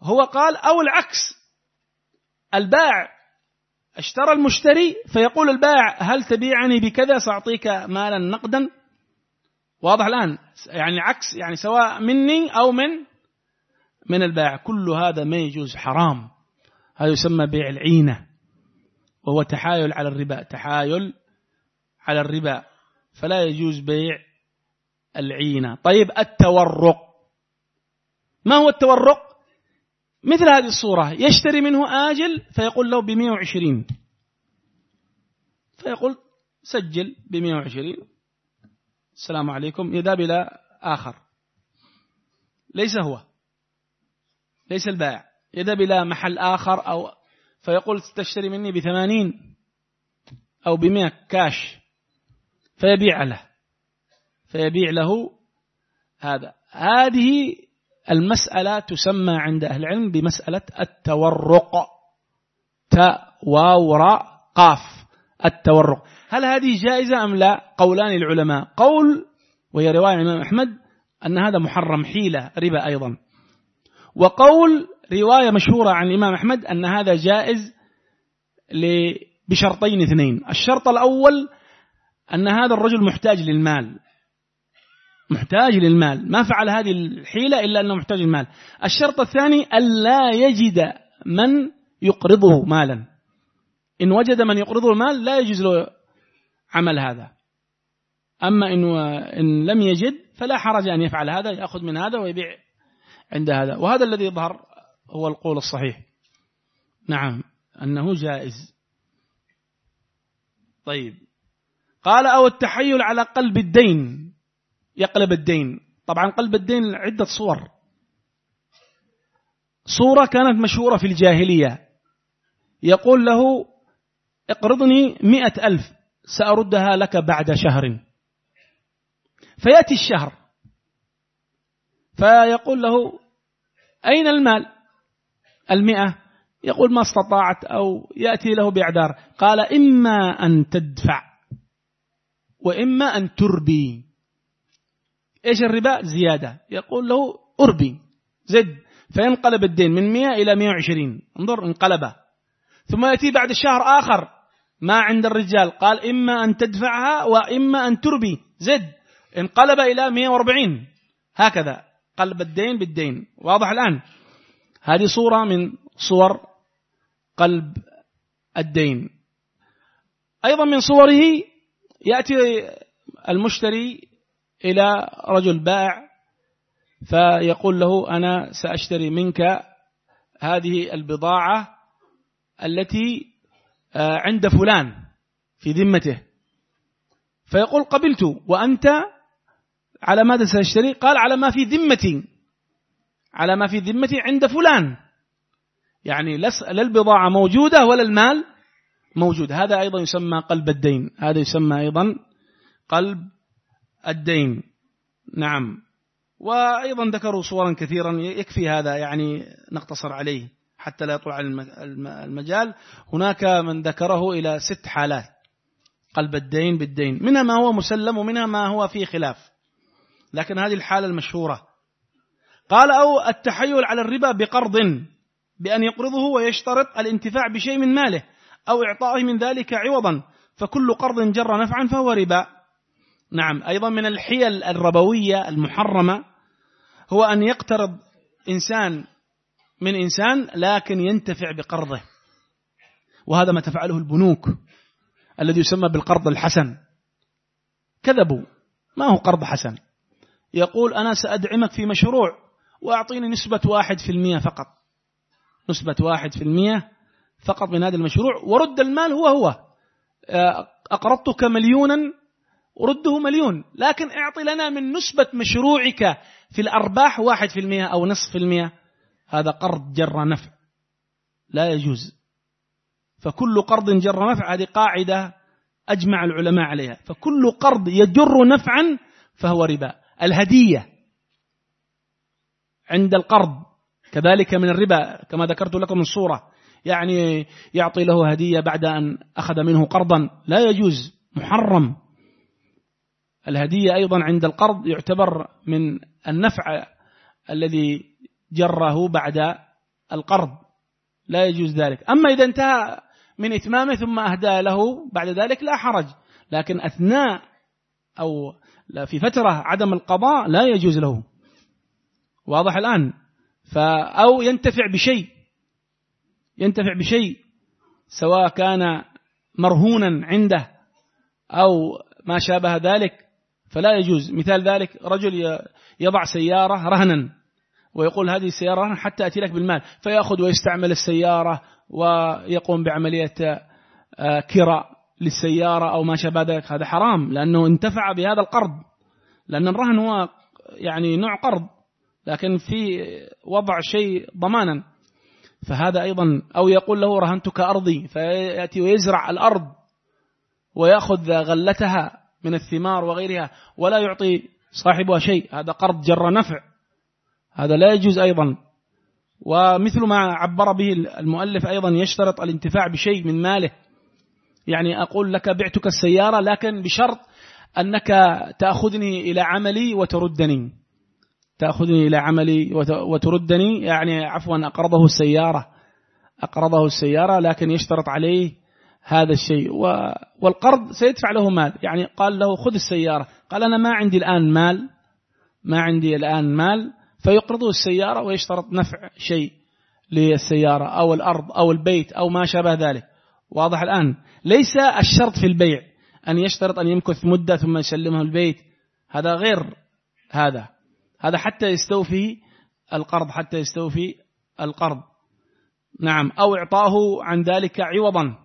Speaker 1: هو قال أو العكس. البائع اشترى المشتري فيقول البائع هل تبيعني بكذا؟ سأعطيك مالا نقدا. واضح الآن. يعني عكس يعني سواء مني أو من من البائع. كل هذا ما يجوز حرام. هذا يسمى بيع العينة. وهو تحايل على الربا. تحايل على الربا. فلا يجوز بيع العينة. طيب التورق. ما هو التورق؟ مثل هذه الصورة يشتري منه آجل فيقول له بمئة وعشرين. فيقول سجل بمئة وعشرين. السلام عليكم يذهب إلى آخر. ليس هو. ليس البائع. يذهب إلى محل آخر أو فيقول تشتري مني بثمانين أو بمئة كاش. فيبيع له. فيبيع له هذا. هذه المسألة تسمى عند أهل العلم بمسألة التورق. تاء واو راء قاف. التورق. هل هذه جائزة أم لا؟ قولان العلماء. قول وهي رواية الإمام أحمد أن هذا محرم حيلة ربا أيضا. وقول رواية مشهورة عن الإمام أحمد أن هذا جائز بشرطين اثنين. الشرط الأول أن هذا الرجل محتاج للمال. محتاج للمال. ما فعل هذه الحيلة إلا أنه محتاج للمال. الشرط الثاني ألا يجد من يقرضه مالا. إن وجد من يقرضه المال لا يجوز له عمل هذا. أما إن, إن لم يجد فلا حرج أن يفعل هذا يأخذ من هذا ويبيع عند هذا. وهذا الذي يظهر هو القول الصحيح. نعم أنه جائز. طيب. قال أو التحيل على قلب الدين. يقلب الدين. طبعا قلب الدين عدة صور. صورة كانت مشهورة في الجاهلية. يقول له اقرضني مئة ألف سأردها لك بعد شهر. فيأتي الشهر. فيقول له أين المال؟ المئة. يقول ما استطاعت. أو يأتي له بإعذار. قال إما أن تدفع وإما أن تربي. إيش الربا؟ زيادة. يقول له أربي. زد. فينقلب الدين من 100 إلى 120 انظر انقلبه ثم يأتي بعد الشهر آخر. ما عند الرجال. قال إما أن تدفعها وإما أن تربي. زد. انقلب إلى 140 هكذا. قلب الدين بالدين. واضح الآن. هذه صورة من صور قلب الدين. أيضا من صوره يأتي المشتري إلى رجل بائع فيقول له أنا سأشتري منك هذه البضاعة التي آه، عند فلان في ذمته. فيقول قبلت وأنت على ماذا سأشتري؟ قال على ما في ذمتي على ما في ذمتي عند فلان. يعني لا البضاعة موجودة ولا المال موجود. هذا أيضا يسمى قلب الدين. هذا يسمى أيضا قلب الدين. نعم. وأيضا ذكروا صورا كثيرا يكفي هذا يعني نقتصر عليه حتى لا يطول المجال. هناك من ذكره إلى ست حالات. قلب الدين بالدين. منها ما هو مسلم ومنها ما هو فيه خلاف. لكن هذه الحالة المشهورة. قال أو التحيل على الربا بقرض بأن يقرضه ويشترط الانتفاع بشيء من ماله أو إعطائه من ذلك عوضا. فكل قرض جر نفعا فهو ربا. نعم أيضا من الحيل الربوية المحرمة هو أن يقترض إنسان من إنسان لكن ينتفع بقرضه. وهذا ما تفعله البنوك الذي يسمى بالقرض الحسن. كذبوا ما هو قرض حسن؟ يقول أنا سأدعمك في مشروع وأعطيني نسبة واحد في المية فقط. نسبة واحد في المية فقط من هذا المشروع ورد المال هو هو. أقرضتك مليونا ورده مليون. لكن اعطي لنا من نسبة مشروعك في الأرباح واحد في المية أو نصف في المية. هذا قرض جر نفع. لا يجوز. فكل قرض جر نفع هذه قاعدة أجمع العلماء عليها. فكل قرض يجر نفعا فهو ربا. الهدية عند القرض كذلك من الربا كما ذكرت لكم الصورة يعني يعطي له هدية بعد أن أخذ منه قرضا. لا يجوز. محرم. الهدية أيضا عند القرض يعتبر من النفع الذي جره بعد القرض. لا يجوز ذلك. أما إذا انتهى من إتمامه ثم أهدى له بعد ذلك لا حرج. لكن أثناء أو في فترة عدم القضاء لا يجوز له. واضح الآن؟ أو ينتفع بشيء. ينتفع بشيء. سواء كان مرهونا عنده أو ما شابه ذلك. فلا يجوز. مثال ذلك رجل يضع سيارة رهنا ويقول هذه السيارة رهنا حتى أتي لك بالمال فيأخذ ويستعمل السيارة ويقوم بعملية آه، كراء للسيارة أو ما شابه ذلك. هذا حرام لأنه انتفع بهذا القرض. لأن الرهن هو يعني نوع قرض لكن في وضع شيء ضمانا. فهذا أيضا أو يقول له رهنتك أرضي فيأتي ويزرع الأرض ويأخذ غلتها. من الثمار وغيرها ولا يعطي صاحبها شيء. هذا قرض جر نفع. هذا لا يجوز أيضا. ومثل ما عبر به المؤلف أيضا يشترط الانتفاع بشيء من ماله. يعني أقول لك بعتك السيارة لكن بشرط أنك تأخذني إلى عملي وتردني. تأخذني إلى عملي وتردني. يعني عفوا أقرضه السيارة. أقرضه السيارة لكن يشترط عليه هذا الشيء. والقرض سيدفع له مال. يعني قال له خذ السيارة. قال أنا ما عندي الآن مال. ما عندي الآن مال. فيقرضه السيارة ويشترط نفع شيء للسيارة أو الأرض أو البيت أو ما شابه ذلك. واضح الآن. ليس الشرط في البيع أن يشترط أن يمكث مدة ثم يسلمه البيت. هذا غير هذا. هذا حتى يستوفي القرض حتى يستوفي القرض. نعم. أو إعطاه عن ذلك عوضا.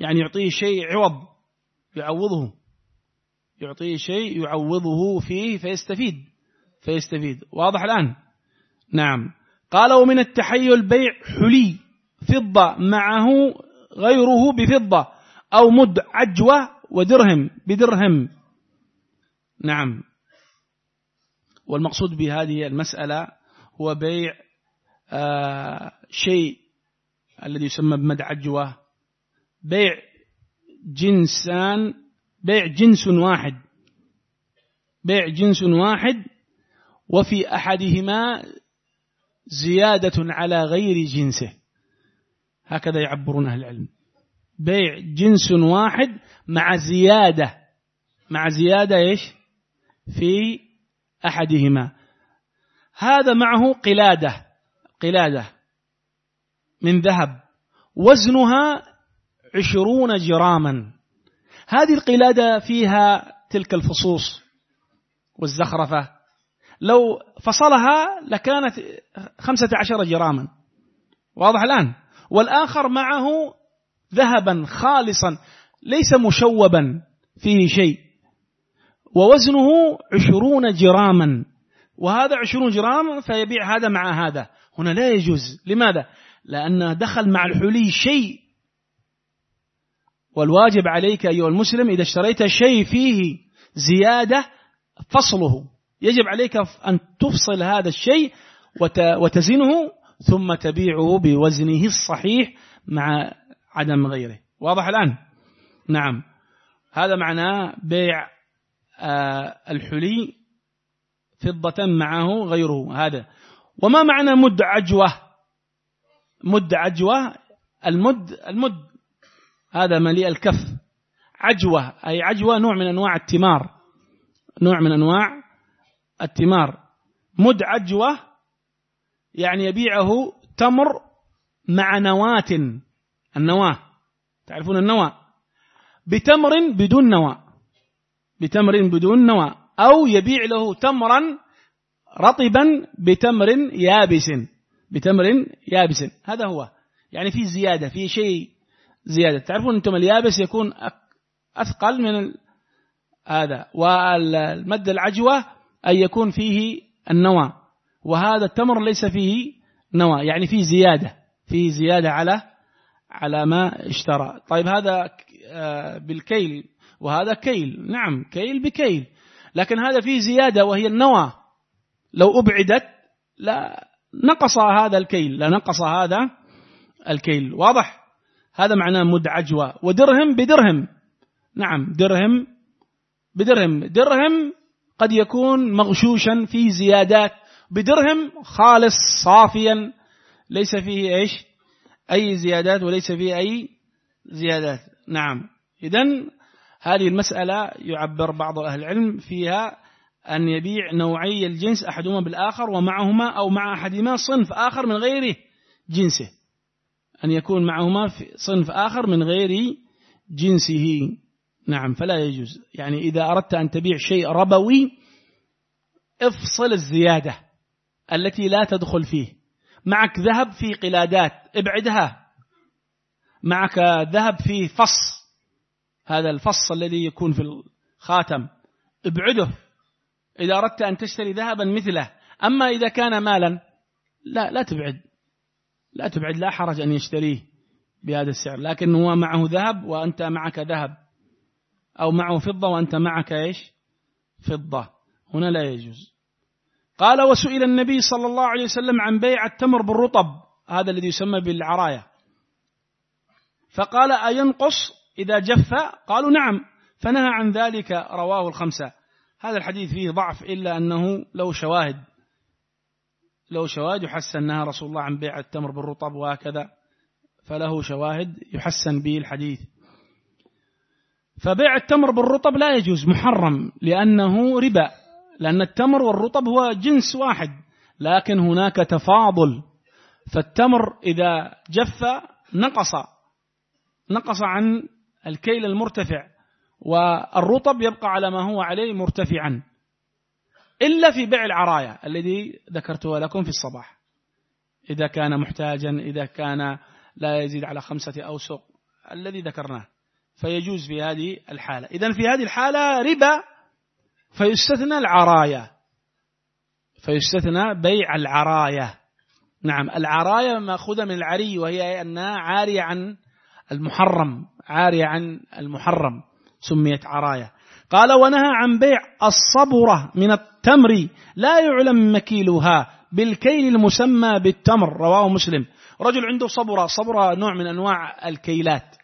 Speaker 1: يعني يعطيه شيء عوض يعوضه. يعطيه شيء يعوضه فيه فيستفيد. فيستفيد. واضح الآن؟ نعم. قال ومن التحيل بيع حلي فضة معه غيره بفضة أو مد عجوة ودرهم بدرهم. نعم. والمقصود بهذه المسألة هو بيع آه شيء الذي يسمى بمد عجوة بيع جنسان بيع جنس واحد. بيع جنس واحد وفي أحدهما زيادة على غير جنسه. هكذا يعبرون أهل العلم. بيع جنس واحد مع زيادة. مع زيادة إيش؟ في أحدهما. هذا معه قلادة. قلادة. من ذهب. وزنها عشرون جراما. هذه القلادة فيها تلك الفصوص والزخرفة. لو فصلها لكانت خمسة عشر جراما. واضح الآن؟ والآخر معه ذهبا خالصا ليس مشوبا فيه شيء. ووزنه عشرون جراما. وهذا عشرون جرام فيبيع هذا مع هذا. هنا لا يجوز. لماذا؟ لأن دخل مع الحلي شيء والواجب عليك أيها المسلم إذا اشتريت شيء فيه زيادة فصله. يجب عليك أن تفصل هذا الشيء وتزنه ثم تبيعه بوزنه الصحيح مع عدم غيره. واضح الآن؟ نعم. هذا معناه بيع آه، الحلي فضة معه غيره. هذا. وما معنى مد عجوة؟ مد عجوة المد المد. هذا مليء الكف. عجوة أي عجوة نوع من أنواع التمار. نوع من أنواع التمار. مد عجوة يعني يبيعه تمر مع نواة. النواة. تعرفون النواة؟ بتمر بدون نواة. بتمر بدون نواة. أو يبيع له تمرا رطبا بتمر يابس. بتمر يابس. هذا هو. يعني في زيادة في شيء زيادة. تعرفون أنتم اليابس يكون أثقل من هذا والمد العجوة أن يكون فيه النوى. وهذا التمر ليس فيه نوى يعني فيه زيادة فيه زيادة على على ما اشترى. طيب هذا آه، بالكيل. وهذا كيل. نعم كيل بكيل. لكن هذا فيه زيادة وهي النوى. لو أبعدت لا نقص هذا الكيل لا نقص هذا الكيل. واضح؟ هذا معناه مد عجوة ودرهم بدرهم. نعم درهم بدرهم. درهم قد يكون مغشوشا فيه زيادات. بدرهم خالص صافيا. ليس فيه إيش؟ أي زيادات وليس فيه أي زيادات. نعم. اذا هذه المسألة يعبر بعض أهل العلم فيها أن يبيع نوعي الجنس أحدهما بالآخر ومعهما أو مع أحدهما صنف آخر من غير جنسه. أن يكون معهما في صنف آخر من غير جنسه. نعم فلا يجوز. يعني إذا أردت أن تبيع شيء ربوي افصل الزيادة التي لا تدخل فيه. معك ذهب في قلادات ابعدها. معك ذهب في فص هذا الفص الذي يكون في الخاتم. ابعده. إذا أردت أن تشتري ذهبا مثله. أما إذا كان مالا لا لا تبعد. لا تبعد لا حرج أن يشتريه بهذا السعر لكن هو معه ذهب وأنت معك ذهب أو معه فضة وأنت معك إيش؟ فضة. هنا لا يجوز. قال وسئل النبي صلى الله عليه وسلم عن بيع التمر بالرطب هذا الذي يسمى بالعراية. فقال أينقص إذا جف؟ قالوا نعم. فنهى عن ذلك رواه الخمسة. هذا الحديث فيه ضعف إلا أنه له شواهد. له شواهد يحسن نهى رسول الله عن بيع التمر بالرطب وهكذا فله شواهد يحسن به الحديث. فبيع التمر بالرطب لا يجوز محرم لأنه ربا لأن التمر والرطب هو جنس واحد لكن هناك تفاضل. فالتمر إذا جف نقص نقص عن الكيل المرتفع والرطب يبقى على ما هو عليه مرتفعا. إلا في بيع العرايا الذي ذكرته لكم في الصباح. إذا كان محتاجا إذا كان لا يزيد على خمسة أوسق الذي ذكرناه. فيجوز في هذه الحالة. إذا في هذه الحالة ربا فيستثنى العرايا. فيستثنى بيع العرايا. نعم العرايا مأخوذة من العري وهي أنها عارية عن المحرم عارية عن المحرم سميت عراية قال ونهى عن بيع الصبرة من التمر لا يعلم مكيلها بالكيل المسمى بالتمر رواه مسلم. رجل عنده صبرة صبرة نوع من أنواع الكيلات.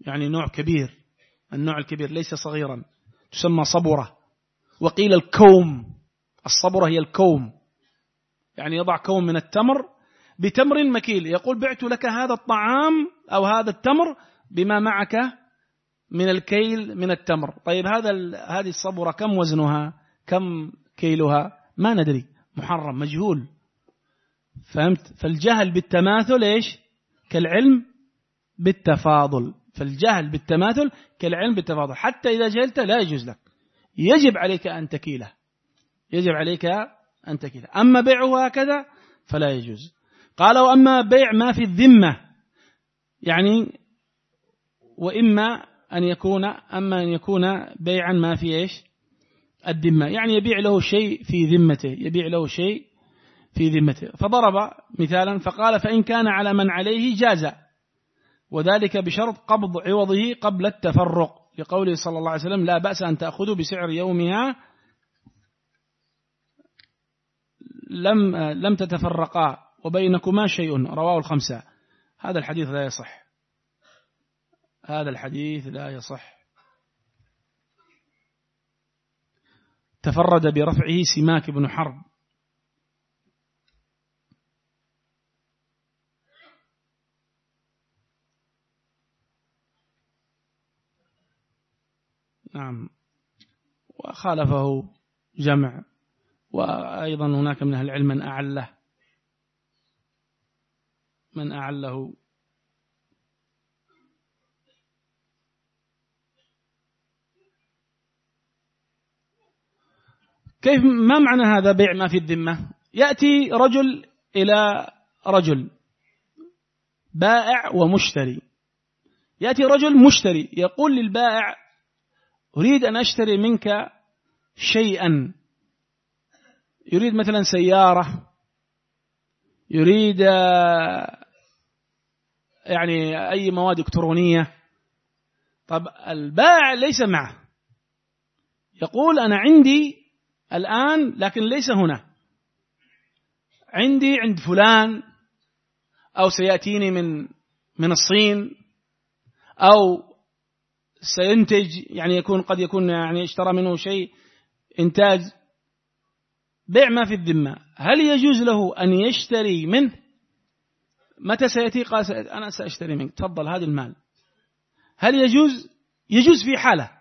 Speaker 1: يعني نوع كبير النوع الكبير ليس صغيرا تسمى صبرة. وقيل الكوم الصبرة هي الكوم. يعني يضع كوم من التمر بتمر مكيل يقول بعت لك هذا الطعام أو هذا التمر بما معك من الكيل من التمر. طيب هذا هذه الصبرة كم وزنها؟ كم كيلها؟ ما ندري. محرم مجهول. فهمت؟ فالجهل بالتماثل إيش؟ كالعلم بالتفاضل. فالجهل بالتماثل كالعلم بالتفاضل. حتى إذا جهلت لا يجوز لك. يجب عليك أن تكيله. يجب عليك أن تكيل أما بيعه هكذا فلا يجوز. قال وأما بيع ما في الذمة. يعني وإما أن يكون أما أن يكون بيعا ما في إيش؟ الذمة. يعني يبيع له شيء في ذمته يبيع له شيء في ذمته. فضرب مثالا فقال فإن كان على من عليه جاز. وذلك بشرط قبض عوضه قبل التفرق. لقوله صلى الله عليه وسلم لا بأس أن تأخذوا بسعر يومها لم لم تتفرقا. وبينكما شيء. رواه الخمسة. هذا الحديث لا يصح. هذا الحديث لا يصح. تفرد برفعه سماك بن حرب. نعم. وخالفه جمع. وأيضا هناك من أهل العلم من أعله. من أعله. كيف ما معنى هذا بيع ما في الذمة؟ يأتي رجل إلى رجل بائع ومشتري. يأتي رجل مشتري يقول للبائع أريد أن أشتري منك شيئا. يريد مثلا سيارة يريد يعني أي مواد إلكترونية. طب البائع ليس معه. يقول أنا عندي الآن لكن ليس هنا. عندي عند فلان أو سيأتيني من من الصين أو سينتج يعني يكون قد يكون يعني اشترى منه شيء إنتاج بيع ما في الذمة. هل يجوز له أن يشتري منه؟ متى سيأتي؟ قال أنا سأشتري منك. تفضل هذا المال. هل يجوز؟ يجوز في حالة.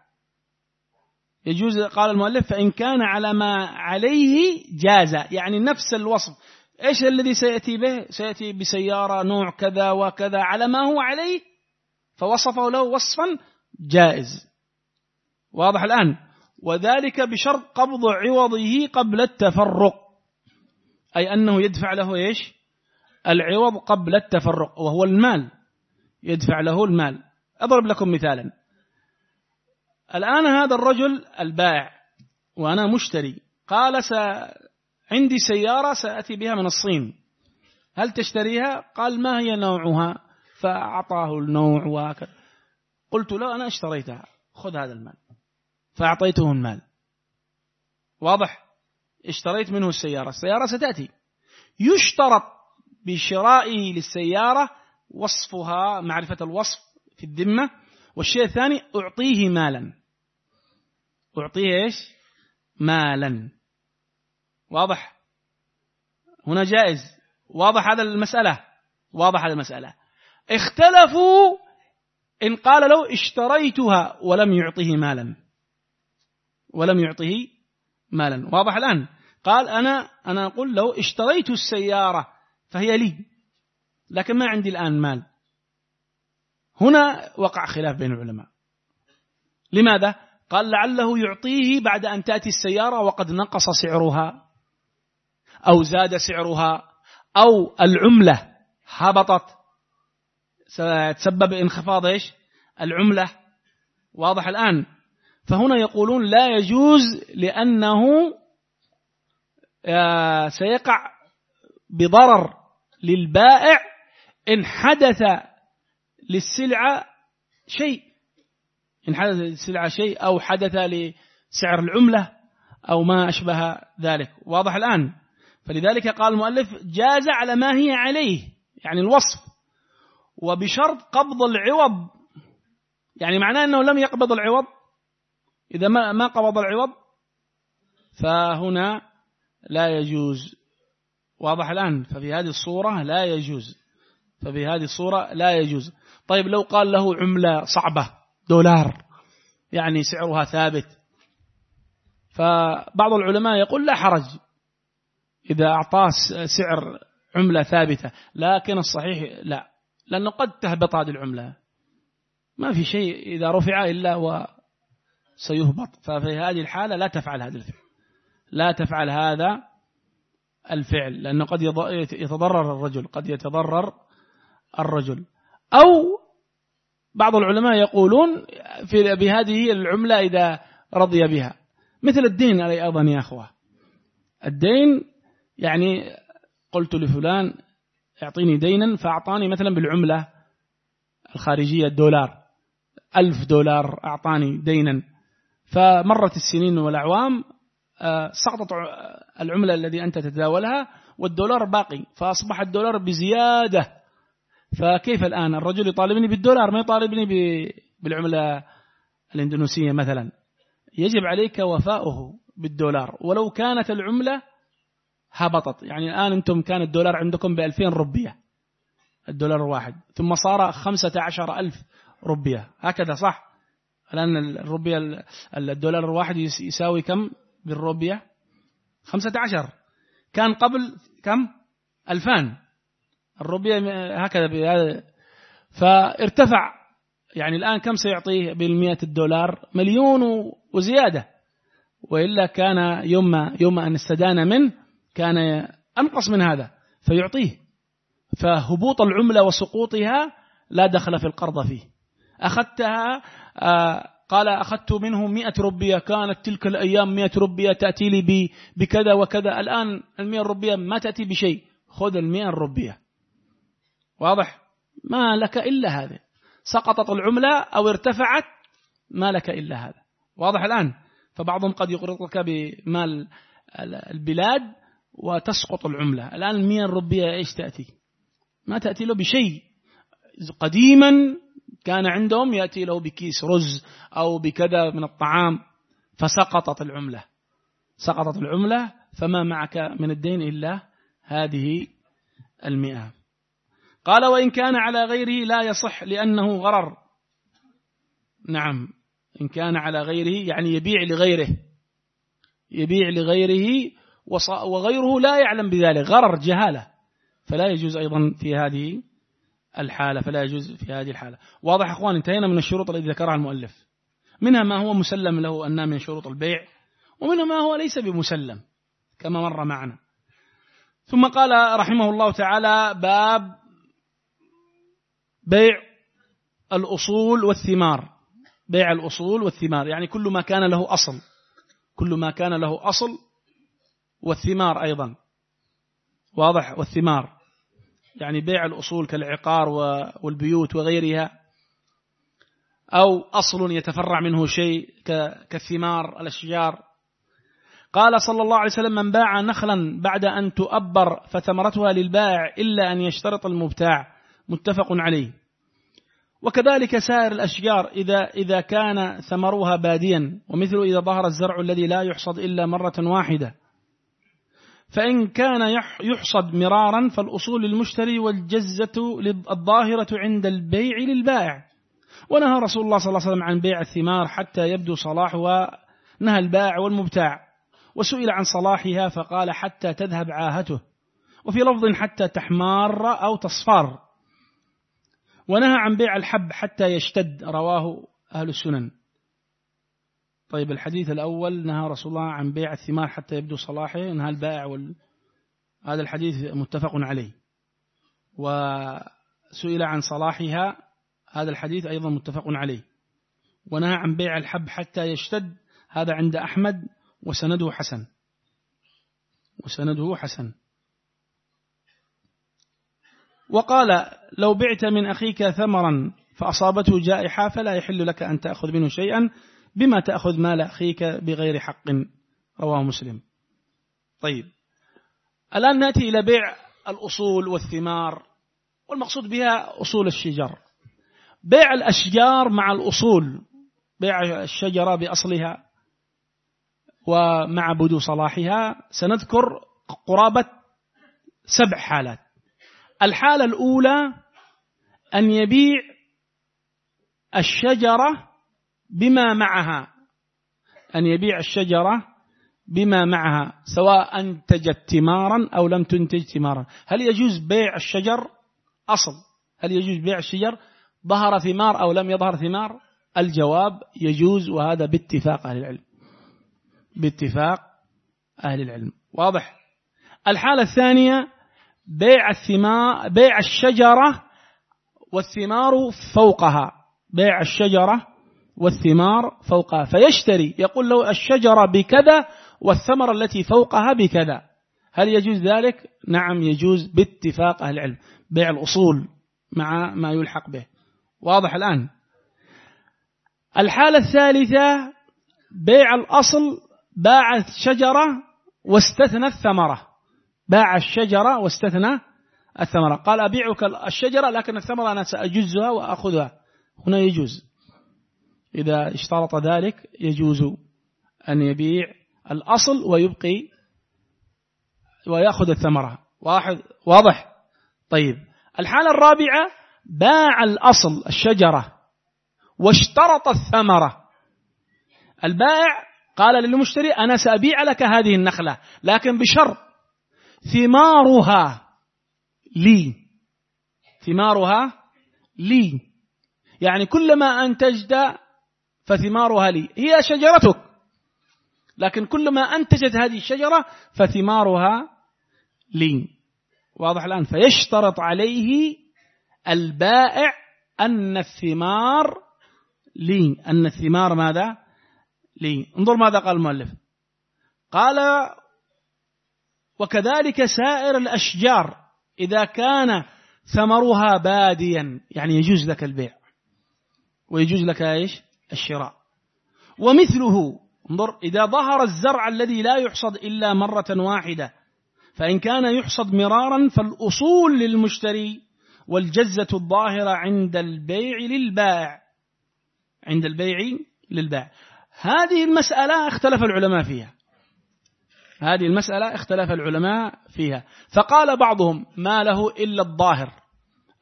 Speaker 1: يجوز قال المؤلف فإن كان على ما عليه جاز. يعني نفس الوصف. إيش الذي سيأتي به؟ سيأتي بسيارة نوع كذا وكذا على ما هو عليه فوصفه له وصفا جائز. واضح الآن. وذلك بشرط قبض عوضه قبل التفرق. أي أنه يدفع له إيش؟ العوض قبل التفرق وهو المال. يدفع له المال. أضرب لكم مثالا. الآن هذا الرجل البائع وأنا مشتري. قال س... عندي سيارة سأتي بها من الصين. هل تشتريها؟ قال ما هي نوعها؟ فأعطاه النوع وهكذا. قلت له أنا اشتريتها. خذ هذا المال. فأعطيته المال. واضح؟ اشتريت منه السيارة. السيارة ستأتي. يشترط بشرائه للسيارة وصفها معرفة الوصف في الذمة. والشيء الثاني أعطيه مالا. أعطيه إيش؟ مالا. واضح؟ هنا جائز. واضح هذا المسألة؟ واضح هذا المسألة. اختلفوا إن قال له اشتريتها ولم يعطه مالا. ولم يعطه مالا. واضح الآن. قال أنا أنا أقول له اشتريت السيارة فهي لي لكن ما عندي الآن مال. هنا وقع خلاف بين العلماء. لماذا؟ قال لعله يعطيه بعد أن تأتي السيارة وقد نقص سعرها أو زاد سعرها أو العملة هبطت. ستسبب انخفاض إيش؟ العملة. واضح الآن. فهنا يقولون لا يجوز لأنه آه، سيقع بضرر للبائع إن حدث للسلعة شيء. إن حدث للسلعة شيء أو حدث لسعر العملة أو ما أشبه ذلك. واضح الآن. فلذلك قال المؤلف جاز على ما هي عليه يعني الوصف. وبشرط قبض العوض. يعني معناه أنه لم يقبض العوض. إذا ما ما قبض العوض فهنا لا يجوز. واضح الآن. ففي هذه الصورة لا يجوز. ففي هذه الصورة لا يجوز. طيب لو قال له عملة صعبة دولار. يعني سعرها ثابت. فبعض العلماء يقول لا حرج إذا أعطاه سعر عملة ثابتة لكن الصحيح لا لأنه قد تهبط هذه العملة. ما في شيء إذا رفع إلا وسيهبط ففي هذه الحالة لا تفعل هذا الفعل. لا تفعل هذا الفعل لأنه قد يتضرر الرجل قد يتضرر الرجل. أو بعض العلماء يقولون في بهذه العملة إذا رضي بها. مثل الدين أيضا يا أخوة. الدين يعني قلت لفلان اعطيني دينا فأعطاني مثلا بالعملة الخارجية الدولار ألف دولار أعطاني دينا. فمرت السنين والأعوام آه، سقطت العملة الذي أنت تتداولها والدولار باقي فأصبح الدولار بزيادة. فكيف الآن؟ الرجل يطالبني بالدولار ما يطالبني بالعملة الإندونيسية مثلا. يجب عليك وفاؤه بالدولار. ولو كانت العملة هبطت. يعني الآن أنتم كان الدولار عندكم بألفين ربية الدولار الواحد ثم صار خمسة عشر ألف ربية هكذا صح؟ الآن الربية الدولار الواحد يساوي كم بالربية خمسة عشر. كان قبل كم؟ ألفان. الربية هكذا فارتفع يعني الآن كم سيعطيه بالمئة الدولار؟ مليون وزيادة. وإلا كان يوم, يوم أن استدان منه كان أنقص من هذا فيعطيه. فهبوط العملة وسقوطها لا دخل في القرض فيه. أخذتها آه، قال أخذت منه مئة ربية كانت تلك الأيام مئة ربية تأتي لي بكذا وكذا. الآن المئة ربية ما تأتي بشيء. خذ المئة ربية واضح؟ ما لك إلا هذا سقطت العملة أو ارتفعت ما لك إلا هذا. واضح الآن؟ فبعضهم قد يقرضك بمال البلاد وتسقط العملة. الآن المئة الربية إيش تأتي؟ ما تأتي له بشيء. قديما كان عندهم يأتي له بكيس رز أو بكذا من الطعام فسقطت العملة. سقطت العملة فما معك من الدين إلا هذه المئة. قال وإن كان على غيره لا يصح لأنه غرر. نعم. إن كان على غيره يعني يبيع لغيره. يبيع لغيره وغيره لا يعلم بذلك. غرر جهالة. فلا يجوز أيضا في هذه الحالة فلا يجوز في هذه الحالة. واضح أخوان انتهينا من الشروط التي ذكرها المؤلف. منها ما هو مسلم له أنها من شروط البيع ومنها ما هو ليس بمسلم كما مر معنا. ثم قال رحمه الله تعالى باب بيع الأصول والثمار. بيع الأصول والثمار. يعني كل ما كان له أصل. كل ما كان له أصل والثمار أيضا. واضح؟ والثمار. يعني بيع الأصول كالعقار والبيوت وغيرها. أو أصل يتفرع منه شيء كالثمار الأشجار. قال صلى الله عليه وسلم من باع نخلا بعد أن تؤبر فثمرتها للبائع إلا أن يشترط المبتاع. متفق عليه. وكذلك سائر الأشجار إذا, إذا كان ثمرها باديا ومثل إذا ظهر الزرع الذي لا يحصد إلا مرة واحدة. فإن كان يحصد مرارا فالأصول للمشتري والجزة الظاهرة عند البيع للبائع. ونهى رسول الله صلى الله عليه وسلم عن بيع الثمار حتى يبدو صلاحها نهى البائع والمبتاع. وسئل عن صلاحها فقال حتى تذهب عاهته. وفي لفظ حتى تحمار أو تصفار. ونهى عن بيع الحب حتى يشتد رواه أهل السنن. طيب الحديث الأول نهى رسول الله عن بيع الثمار حتى يبدو صلاحه نهى البائع وال... هذا الحديث متفق عليه. وسئل عن صلاحها هذا الحديث أيضا متفق عليه. ونهى عن بيع الحب حتى يشتد هذا عند أحمد وسنده حسن. وسنده حسن. وقال لو بعت من أخيك ثمرا فأصابته جائحة فلا يحل لك أن تأخذ منه شيئا بما تأخذ مال أخيك بغير حق. رواه مسلم. طيب. الآن نأتي إلى بيع الأصول والثمار والمقصود بها أصول الشجر. بيع الأشجار مع الأصول بيع الشجرة بأصلها ومع بدو صلاحها سنذكر قرابة سبع حالات. الحالة الأولى أن يبيع الشجرة بما معها. أن يبيع الشجرة بما معها سواء أنتجت ثمارا أو لم تنتج ثمارا هل يجوز بيع الشجر؟ أصل. هل يجوز بيع الشجر؟ ظهر ثمار أو لم يظهر ثمار؟ الجواب يجوز وهذا باتفاق أهل العلم. باتفاق أهل العلم. واضح؟ الحالة الثانية بيع الثمار بيع الشجرة والثمار فوقها. بيع الشجرة والثمار فوقها. فيشتري. يقول له الشجرة بكذا والثمرة التي فوقها بكذا. هل يجوز ذلك؟ نعم يجوز باتفاق أهل العلم. بيع الأصول مع ما يلحق به. واضح الآن. الحالة الثالثة بيع الأصل باع الشجرة واستثنى الثمرة. باع الشجرة واستثنى الثمرة. قال أبيعك الشجرة لكن الثمرة أنا سأجزها وأخذها. هنا يجوز. إذا اشترط ذلك يجوز أن يبيع الأصل ويبقي ويأخذ الثمرة. واحد واضح؟ طيب. الحالة الرابعة باع الأصل الشجرة واشترط الثمرة. البائع قال للمشتري أنا سأبيع لك هذه النخلة لكن بشرط ثمارها لي. ثمارها لي. يعني كلما أنتجت فثمارها لي. هي شجرتك. لكن كلما أنتجت هذه الشجرة فثمارها لي. واضح الآن؟ فيشترط عليه البائع أن الثمار لي. أن الثمار ماذا؟ لي. انظر ماذا قال المؤلف. قال وكذلك سائر الأشجار إذا كان ثمرها باديا يعني يجوز لك البيع. ويجوز لك إيش؟ الشراء. ومثله انظر إذا ظهر الزرع الذي لا يحصد إلا مرة واحدة فإن كان يحصد مرارا فالأصول للمشتري والجزة الظاهرة عند البيع للبائع. عند البيع للبائع. هذه المسألة اختلف العلماء فيها. هذه المسألة اختلف العلماء فيها. فقال بعضهم ما له إلا الظاهر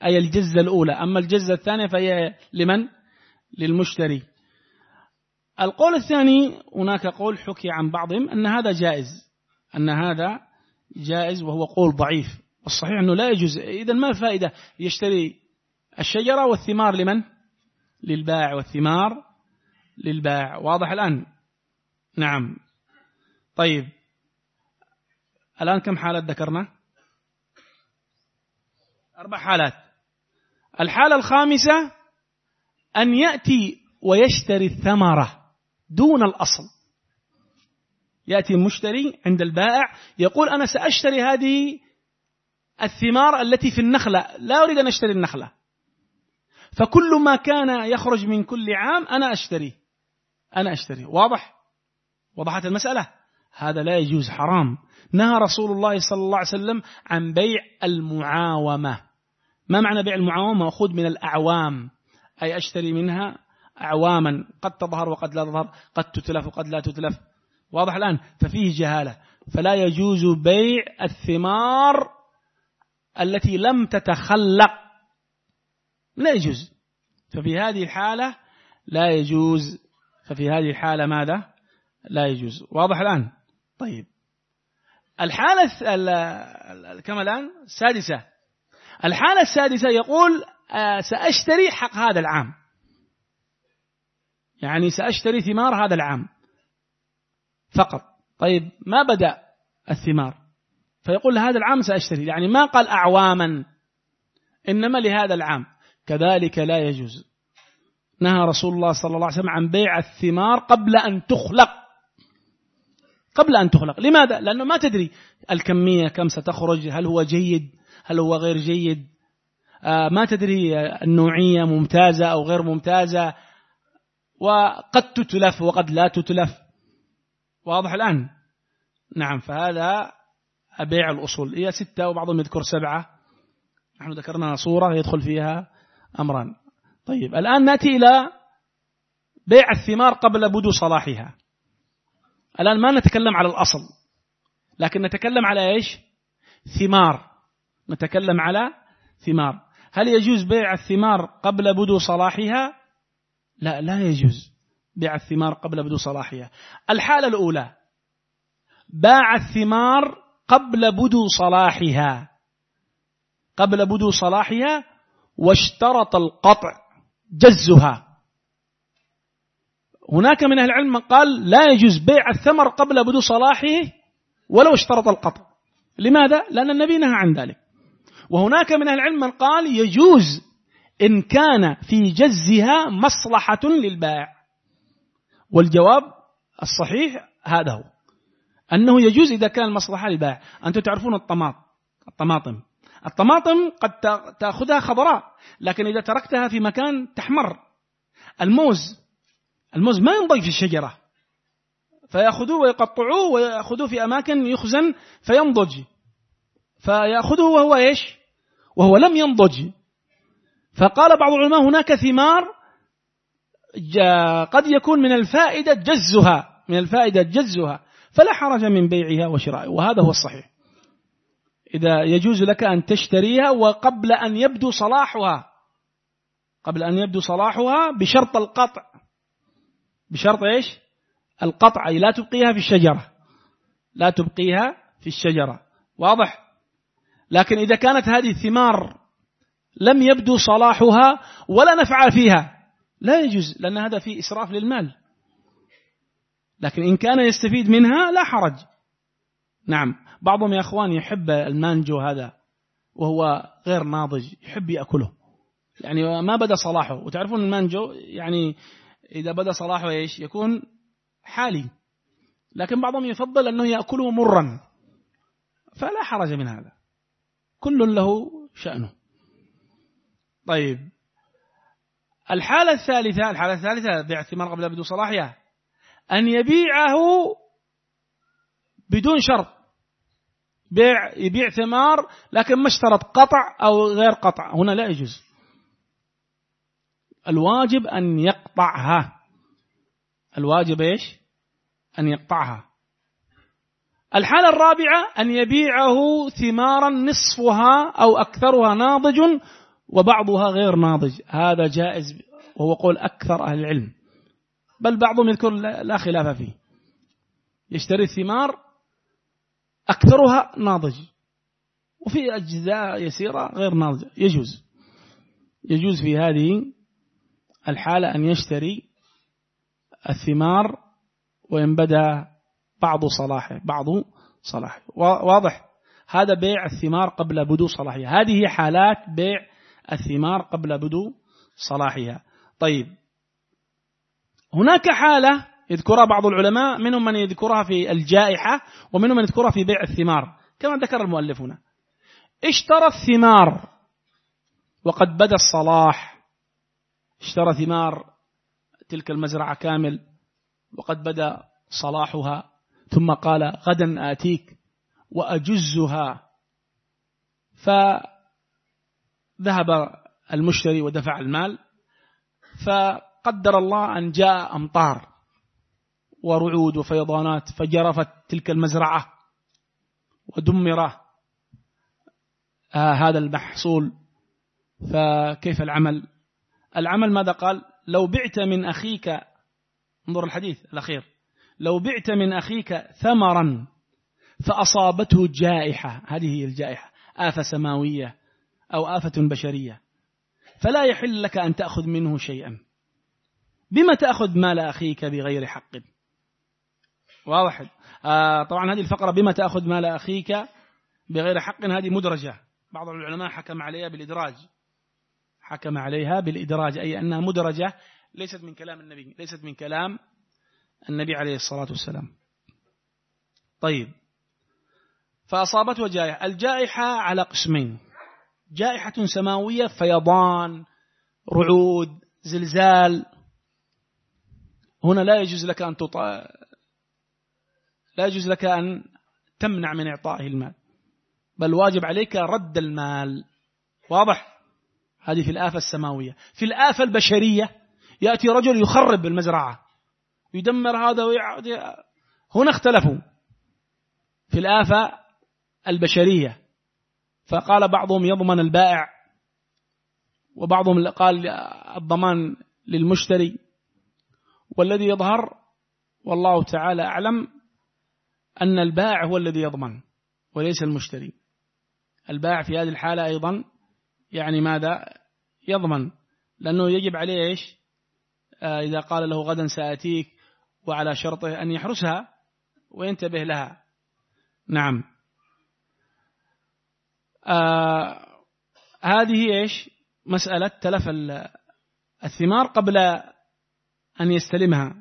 Speaker 1: أي الجزة الأولى. أما الجزة الثانية فهي لمن؟ للمشتري. القول الثاني هناك قول حكي عن بعضهم أن هذا جائز أن هذا جائز وهو قول ضعيف. والصحيح أنه لا يجوز. إذا ما الفائدة؟ يشتري الشجرة والثمار لمن؟ للبائع والثمار للبائع واضح الآن؟ نعم. طيب. الآن كم حالات ذكرنا؟ أربع حالات. الحالة الخامسة أن يأتي ويشتري الثمرة دون الأصل. يأتي المشتري عند البائع يقول أنا سأشتري هذه الثمار التي في النخلة لا أريد أن أشتري النخلة. فكل ما كان يخرج من كل عام أنا أشتري. أنا أشتري. واضح؟ وضحت المسألة. هذا لا يجوز حرام. نهى رسول الله صلى الله عليه وسلم عن بيع المعاومة. ما معنى بيع المعاومة؟ مأخوذ من الأعوام. أي أشتري منها أعواما. قد تظهر وقد لا تظهر. قد تتلف وقد لا تتلف. واضح الآن؟ ففيه جهالة. فلا يجوز بيع الثمار التي لم تتخلق. لا يجوز. ففي هذه الحالة لا يجوز. ففي هذه الحالة ماذا؟ لا يجوز. واضح الآن؟ طيب. الحالة كما الآن السادسة الحالة السادسة يقول آه، سأشتري حق هذا العام. يعني سأشتري ثمار هذا العام. فقط. طيب ما بدأ الثمار؟ فيقول هذا العام سأشتري. يعني ما قال أعواما إنما لهذا العام. كذلك لا يجوز. نهى رسول الله صلى الله عليه وسلم عن بيع الثمار قبل أن تخلق. قبل أن تخلق لماذا؟ لأنه ما تدري الكمية كم ستخرج هل هو جيد هل هو غير جيد. آه، ما تدري النوعية ممتازة أو غير ممتازة. وقد تتلف وقد لا تتلف. واضح الآن؟ نعم فهذا أبيع الأصول. هي ستة وبعضهم يذكر سبعة. نحن ذكرنا صورة يدخل فيها أمران. طيب الآن نأتي إلى بيع الثمار قبل بدو صلاحها. الآن ما نتكلم على الأصل لكن نتكلم على إيش؟ ثمار. نتكلم على ثمار. هل يجوز بيع الثمار قبل بدو صلاحها؟ لا لا يجوز بيع الثمار قبل بدو صلاحها. الحالة الأولى باع الثمار قبل بدو صلاحها. قبل بدو صلاحها واشترط القطع جزها. هناك من أهل العلم من قال لا يجوز بيع الثمر قبل بدو صلاحه ولو اشترط القطع. لماذا؟ لأن النبي نهى عن ذلك. وهناك من العلم من قال يجوز إن كان في جزها مصلحة للبائع. والجواب الصحيح هذا هو. أنه يجوز إذا كان المصلحة للبائع. أنتم تعرفون الطماط الطماطم. الطماطم قد تأخذها خضراء لكن إذا تركتها في مكان تحمر. الموز الموز ما ينضج في الشجرة. فيأخذوه ويقطعوه ويأخذوه في أماكن يخزن فينضج. فيأخذه وهو إيش؟ وهو لم ينضج. فقال بعض العلماء هناك ثمار قد يكون من الفائدة جزها من الفائدة جزها فلا حرج من بيعها وشرائها وهذا هو الصحيح. إذا يجوز لك أن تشتريها وقبل أن يبدو صلاحها قبل أن يبدو صلاحها بشرط القطع. بشرط إيش؟ القطع أي لا تبقيها في الشجرة. لا تبقيها في الشجرة. واضح؟ لكن إذا كانت هذه الثمار لم يبدو صلاحها ولا نفع فيها لا يجوز لأن هذا فيه إسراف للمال. لكن إن كان يستفيد منها لا حرج. نعم. بعضهم يا أخوان يحب المانجو هذا وهو غير ناضج يحب يأكله. يعني ما بدا صلاحه. وتعرفون المانجو يعني إذا بدا صلاحه إيش؟ يكون حالي. لكن بعضهم يفضل أنه يأكله مرا. فلا حرج من هذا. كل له شأنه. طيب. الحالة الثالثة الحالة الثالثة بيع الثمار قبل بدو صلاحها أن يبيعه بدون شرط. بيع يبيع ثمار لكن ما اشترط قطع أو غير قطع. هنا لا يجوز. الواجب أن يقطعها. الواجب إيش؟ أن يقطعها. الحالة الرابعة أن يبيعه ثمارا نصفها أو أكثرها ناضج وبعضها غير ناضج. هذا جائز وهو قول أكثر أهل العلم. بل بعضهم يذكر لا خلاف فيه. يشتري الثمار أكثرها ناضج. وفي أجزاء يسيرة غير ناضجة. يجوز. يجوز في هذه الحالة أن يشتري الثمار وإن بدأ بعض صلاحه بعض صلاحه. واضح. هذا بيع الثمار قبل بدو صلاحها. هذه حالات بيع الثمار قبل بدو صلاحها. طيب. هناك حالة يذكرها بعض العلماء منهم من يذكرها في الجائحة ومنهم من يذكرها في بيع الثمار. كما ذكر المؤلف هنا. اشترى الثمار وقد بدأ الصلاح. اشترى ثمار تلك المزرعة كامل وقد بدا صلاحها ثم قال غدا آتيك وأجزها. فذهب المشتري ودفع المال فقدر الله أن جاء أمطار ورعود وفيضانات فجرفت تلك المزرعة ودمر آه هذا المحصول. فكيف العمل؟ العمل ماذا قال؟ لو بعت من أخيك انظر الحديث الأخير لو بعت من أخيك ثمرا فأصابته جائحة هذه هي الجائحة آفة سماوية أو آفة بشرية. فلا يحل لك أن تأخذ منه شيئا. بما تأخذ مال أخيك بغير حق؟ واضح. آه طبعا هذه الفقرة بما تأخذ مال أخيك بغير حق هذه مدرجة. بعض العلماء حكم عليها بالإدراج. حكم عليها بالإدراج أي أنها مدرجة ليست من كلام النبي ليست من كلام النبي عليه الصلاة والسلام. طيب. فأصابته جائحة. الجائحة على قسمين. جائحة سماوية فيضان رعود زلزال. هنا لا يجوز لك أن تطع لا يجوز لك أن تمنع من إعطائه المال. بل واجب عليك رد المال. واضح؟ هذه في الآفة السماوية. في الآفة البشرية يأتي رجل يخرب المزرعة يدمر هذا ويعود. هنا اختلفوا. في الآفة البشرية. فقال بعضهم يضمن البائع وبعضهم قال الضمان للمشتري. والذي يظهر والله تعالى أعلم أن البائع هو الذي يضمن وليس المشتري. البائع في هذه الحالة أيضا يعني ماذا؟ يضمن. لأنه يجب عليه إيش؟ آه إذا قال له غدا سآتيك وعلى شرطه أن يحرسها وينتبه لها. نعم. آه هذه إيش؟ مسألة تلف الثمار قبل أن يستلمها.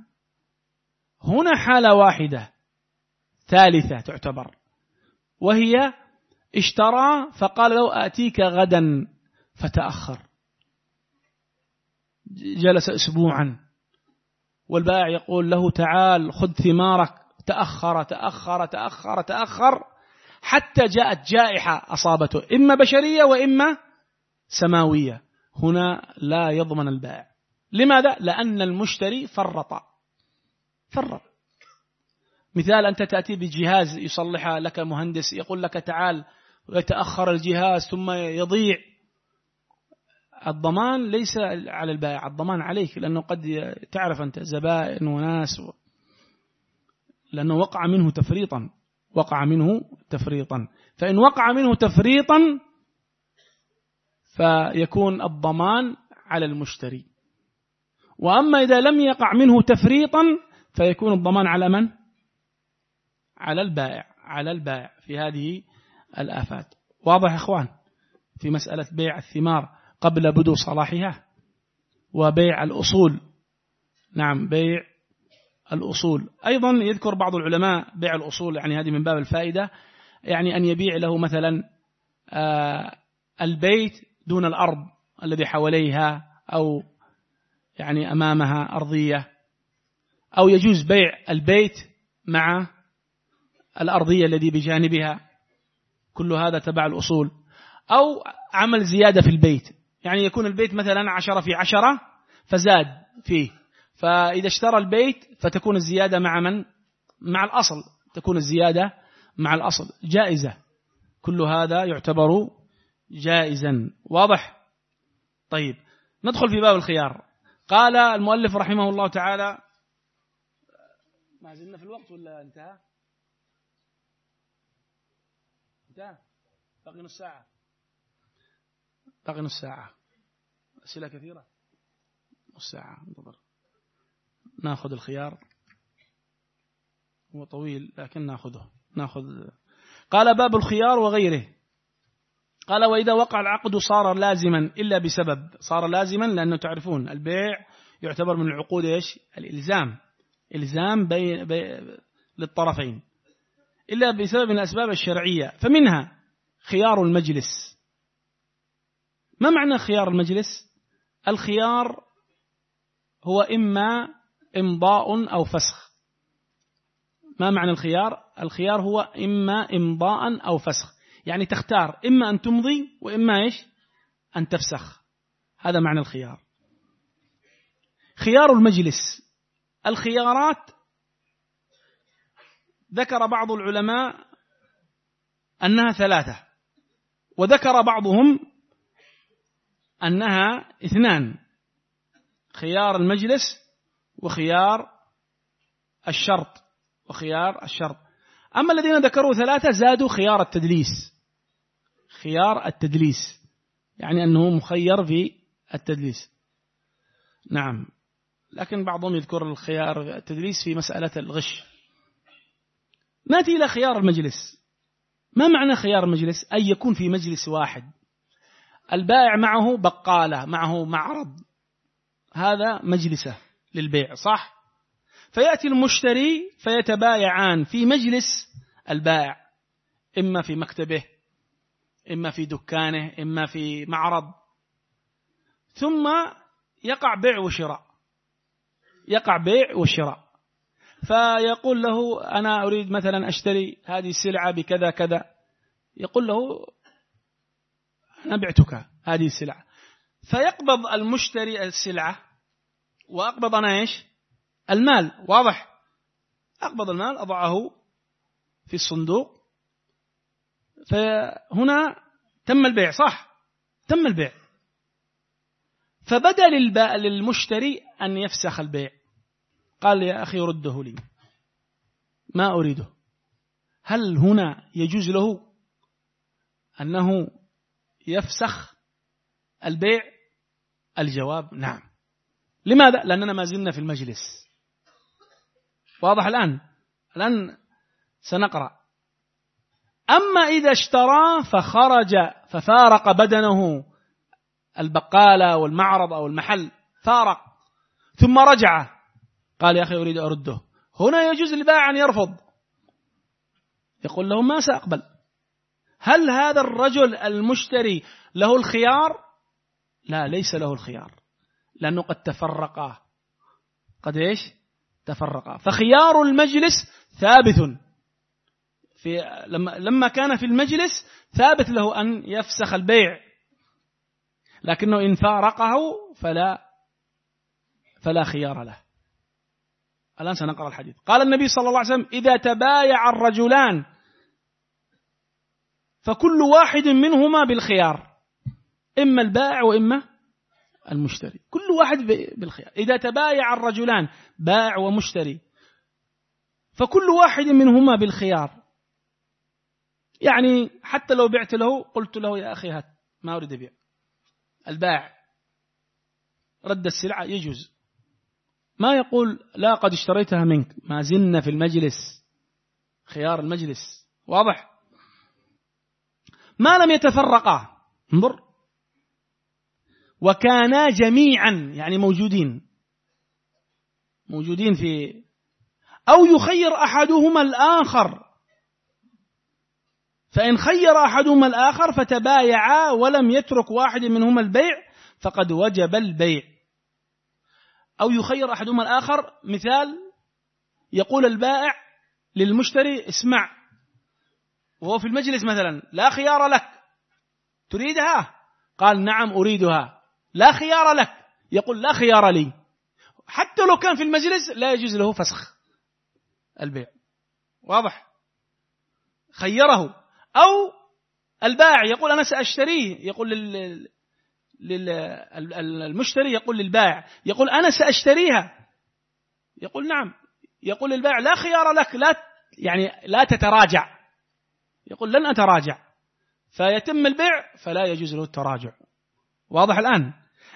Speaker 1: هنا حالة واحدة ثالثة تعتبر وهي اشترى فقال له آتيك غدا. فتأخر. جلس أسبوعا. والبائع يقول له تعال خذ ثمارك. تأخر تأخر تأخر تأخر. حتى جاءت جائحة أصابته. إما بشرية وإما سماوية. هنا لا يضمن البائع. لماذا؟ لأن المشتري فرط. فرط. مثال أنت تأتي بجهاز يصلح لك مهندس يقول لك تعال ويتأخر الجهاز ثم يضيع. الضمان ليس على البائع الضمان عليك لأنه قد تعرف أنت زبائن وناس و... لأنه وقع منه تفريطا وقع منه تفريطا. فإن وقع منه تفريطا فيكون الضمان على المشتري. وأما إذا لم يقع منه تفريطا فيكون الضمان على من؟ على البائع على البائع في هذه الآفات. واضح يا إخوان؟ في مسألة بيع الثمار. قبل بدو صلاحها وبيع الأصول. نعم بيع الأصول. أيضا يذكر بعض العلماء بيع الأصول يعني هذه من باب الفائدة يعني أن يبيع له مثلا آه، البيت دون الأرض الذي حواليها أو يعني أمامها أرضية. أو يجوز بيع البيت مع الأرضية الذي بجانبها. كل هذا تبع الأصول. أو عمل زيادة في البيت. يعني يكون البيت مثلا عشرة في عشرة فزاد فيه. فإذا اشترى البيت فتكون الزيادة مع من؟ مع الأصل. تكون الزيادة مع الأصل. جائزة. كل هذا يعتبر جائزا. واضح؟ طيب. ندخل في باب الخيار. قال المؤلف رحمه الله تعالى ما زلنا في الوقت ولا انتهى؟ انتهى؟ باقي نص ساعة. باقي نص ساعة. أسئلة كثيرة؟ نص ساعة انتظر. ناخذ الخيار. هو طويل لكن ناخذه. ناخذ. قال باب الخيار وغيره. قال وإذا وقع العقد صار لازما إلا بسبب. صار لازما لأنه تعرفون البيع يعتبر من العقود إيش؟ الإلزام. إلزام بي بي للطرفين. إلا بسبب الأسباب الشرعية. فمنها خيار المجلس. ما معنى خيار المجلس؟ الخيار هو إما إمضاء أو فسخ. ما معنى الخيار؟ الخيار هو إما إمضاء أو فسخ. يعني تختار إما أن تمضي وإما إيش؟ أن تفسخ. هذا معنى الخيار. خيار المجلس. الخيارات ذكر بعض العلماء أنها ثلاثة وذكر بعضهم أنها اثنان خيار المجلس وخيار الشرط وخيار الشرط. أما الذين ذكروا ثلاثة زادوا خيار التدليس. خيار التدليس يعني أنه مخير في التدليس. نعم. لكن بعضهم يذكر الخيار التدليس في مسألة الغش. نأتي إلى خيار المجلس. ما معنى خيار المجلس؟ أن يكون في مجلس واحد. البائع معه بقالة معه معرض. هذا مجلسه للبيع صح؟ فيأتي المشتري فيتبايعان في مجلس البائع إما في مكتبه إما في دكانه إما في معرض. ثم يقع بيع وشراء يقع بيع وشراء. فيقول له أنا أريد مثلا أشتري هذه السلعة بكذا كذا. يقول له أنا بعتك هذه السلعة. فيقبض المشتري السلعة وأقبض أنا إيش؟ المال. واضح؟ أقبض المال أضعه في الصندوق. فهنا تم البيع صح؟ تم البيع. فبدا للمشتري أن يفسخ البيع. قال يا أخي رده لي. ما أريده. هل هنا يجوز له أنه يفسخ البيع؟ الجواب نعم. لماذا؟ لأننا ما زلنا في المجلس. واضح الآن؟ الآن سنقرأ. أما إذا اشترى فخرج ففارق بدنه. البقالة والمعرض أو المحل فارق. ثم رجع. قال يا أخي أريد أرده. هنا يجوز للبائع أن يرفض. يقول له ما سأقبل. هل هذا الرجل المشتري له الخيار؟ لا ليس له الخيار لأنه قد تفرقا. قد إيش؟ تفرقا. فخيار المجلس ثابت. في لما لما كان في المجلس ثابت له أن يفسخ البيع لكنه إن فارقه فلا فلا خيار له. الآن سنقرأ الحديث. قال النبي صلى الله عليه وسلم إذا تبايع الرجلان فكل واحد منهما بالخيار إما البائع وإما المشتري. كل واحد بالخيار. إذا تبايع الرجلان بائع ومشتري. فكل واحد منهما بالخيار. يعني حتى لو بعت له قلت له يا أخي هات ما أريد أبيع. البائع رد السلعة يجوز. ما يقول لا قد اشتريتها منك. ما زلنا في المجلس. خيار المجلس. واضح؟ ما لم يتفرقا. انظر. وكانا جميعا يعني موجودين. موجودين في أو يخير أحدهما الآخر. فإن خير أحدهما الآخر فتبايعا ولم يترك واحد منهما البيع فقد وجب البيع. أو يخير أحدهما الآخر مثال يقول البائع للمشتري اسمع وهو في المجلس مثلا لا خيار لك. تريدها؟ قال نعم أريدها. لا خيار لك. يقول لا خيار لي. حتى لو كان في المجلس لا يجوز له فسخ البيع. واضح؟ خيره. أو البائع يقول أنا سأشتريه. يقول لل... للمشتري يقول للبائع يقول أنا سأشتريها. يقول نعم. يقول للبائع لا خيار لك. لا يعني لا تتراجع. يقول لن أتراجع. فيتم البيع فلا يجوز له التراجع. واضح الآن؟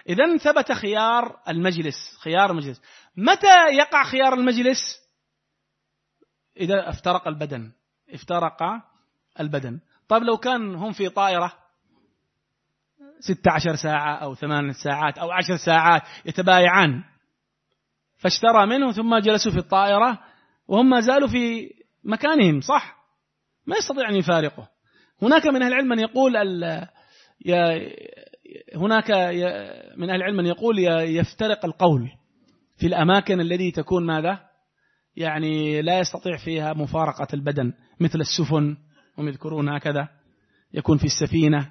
Speaker 1: إذا ثبت خيار المجلس خيار المجلس. متى يقع خيار المجلس؟ إذا افترق البدن افترق البدن. طيب لو كان هم في طائرة ستة عشر ساعة أو ثمان ساعات أو عشر ساعات يتبايعان. فاشترى منه ثم جلسوا في الطائرة وهم ما زالوا في مكانهم صح؟ ما يستطيع أن يفارقه. هناك من أهل العلم من يقول هناك من أهل العلم من يقول يفترق القول في الأماكن التي تكون ماذا؟ يعني لا يستطيع فيها مفارقة البدن مثل السفن هم يذكرون هكذا يكون في السفينة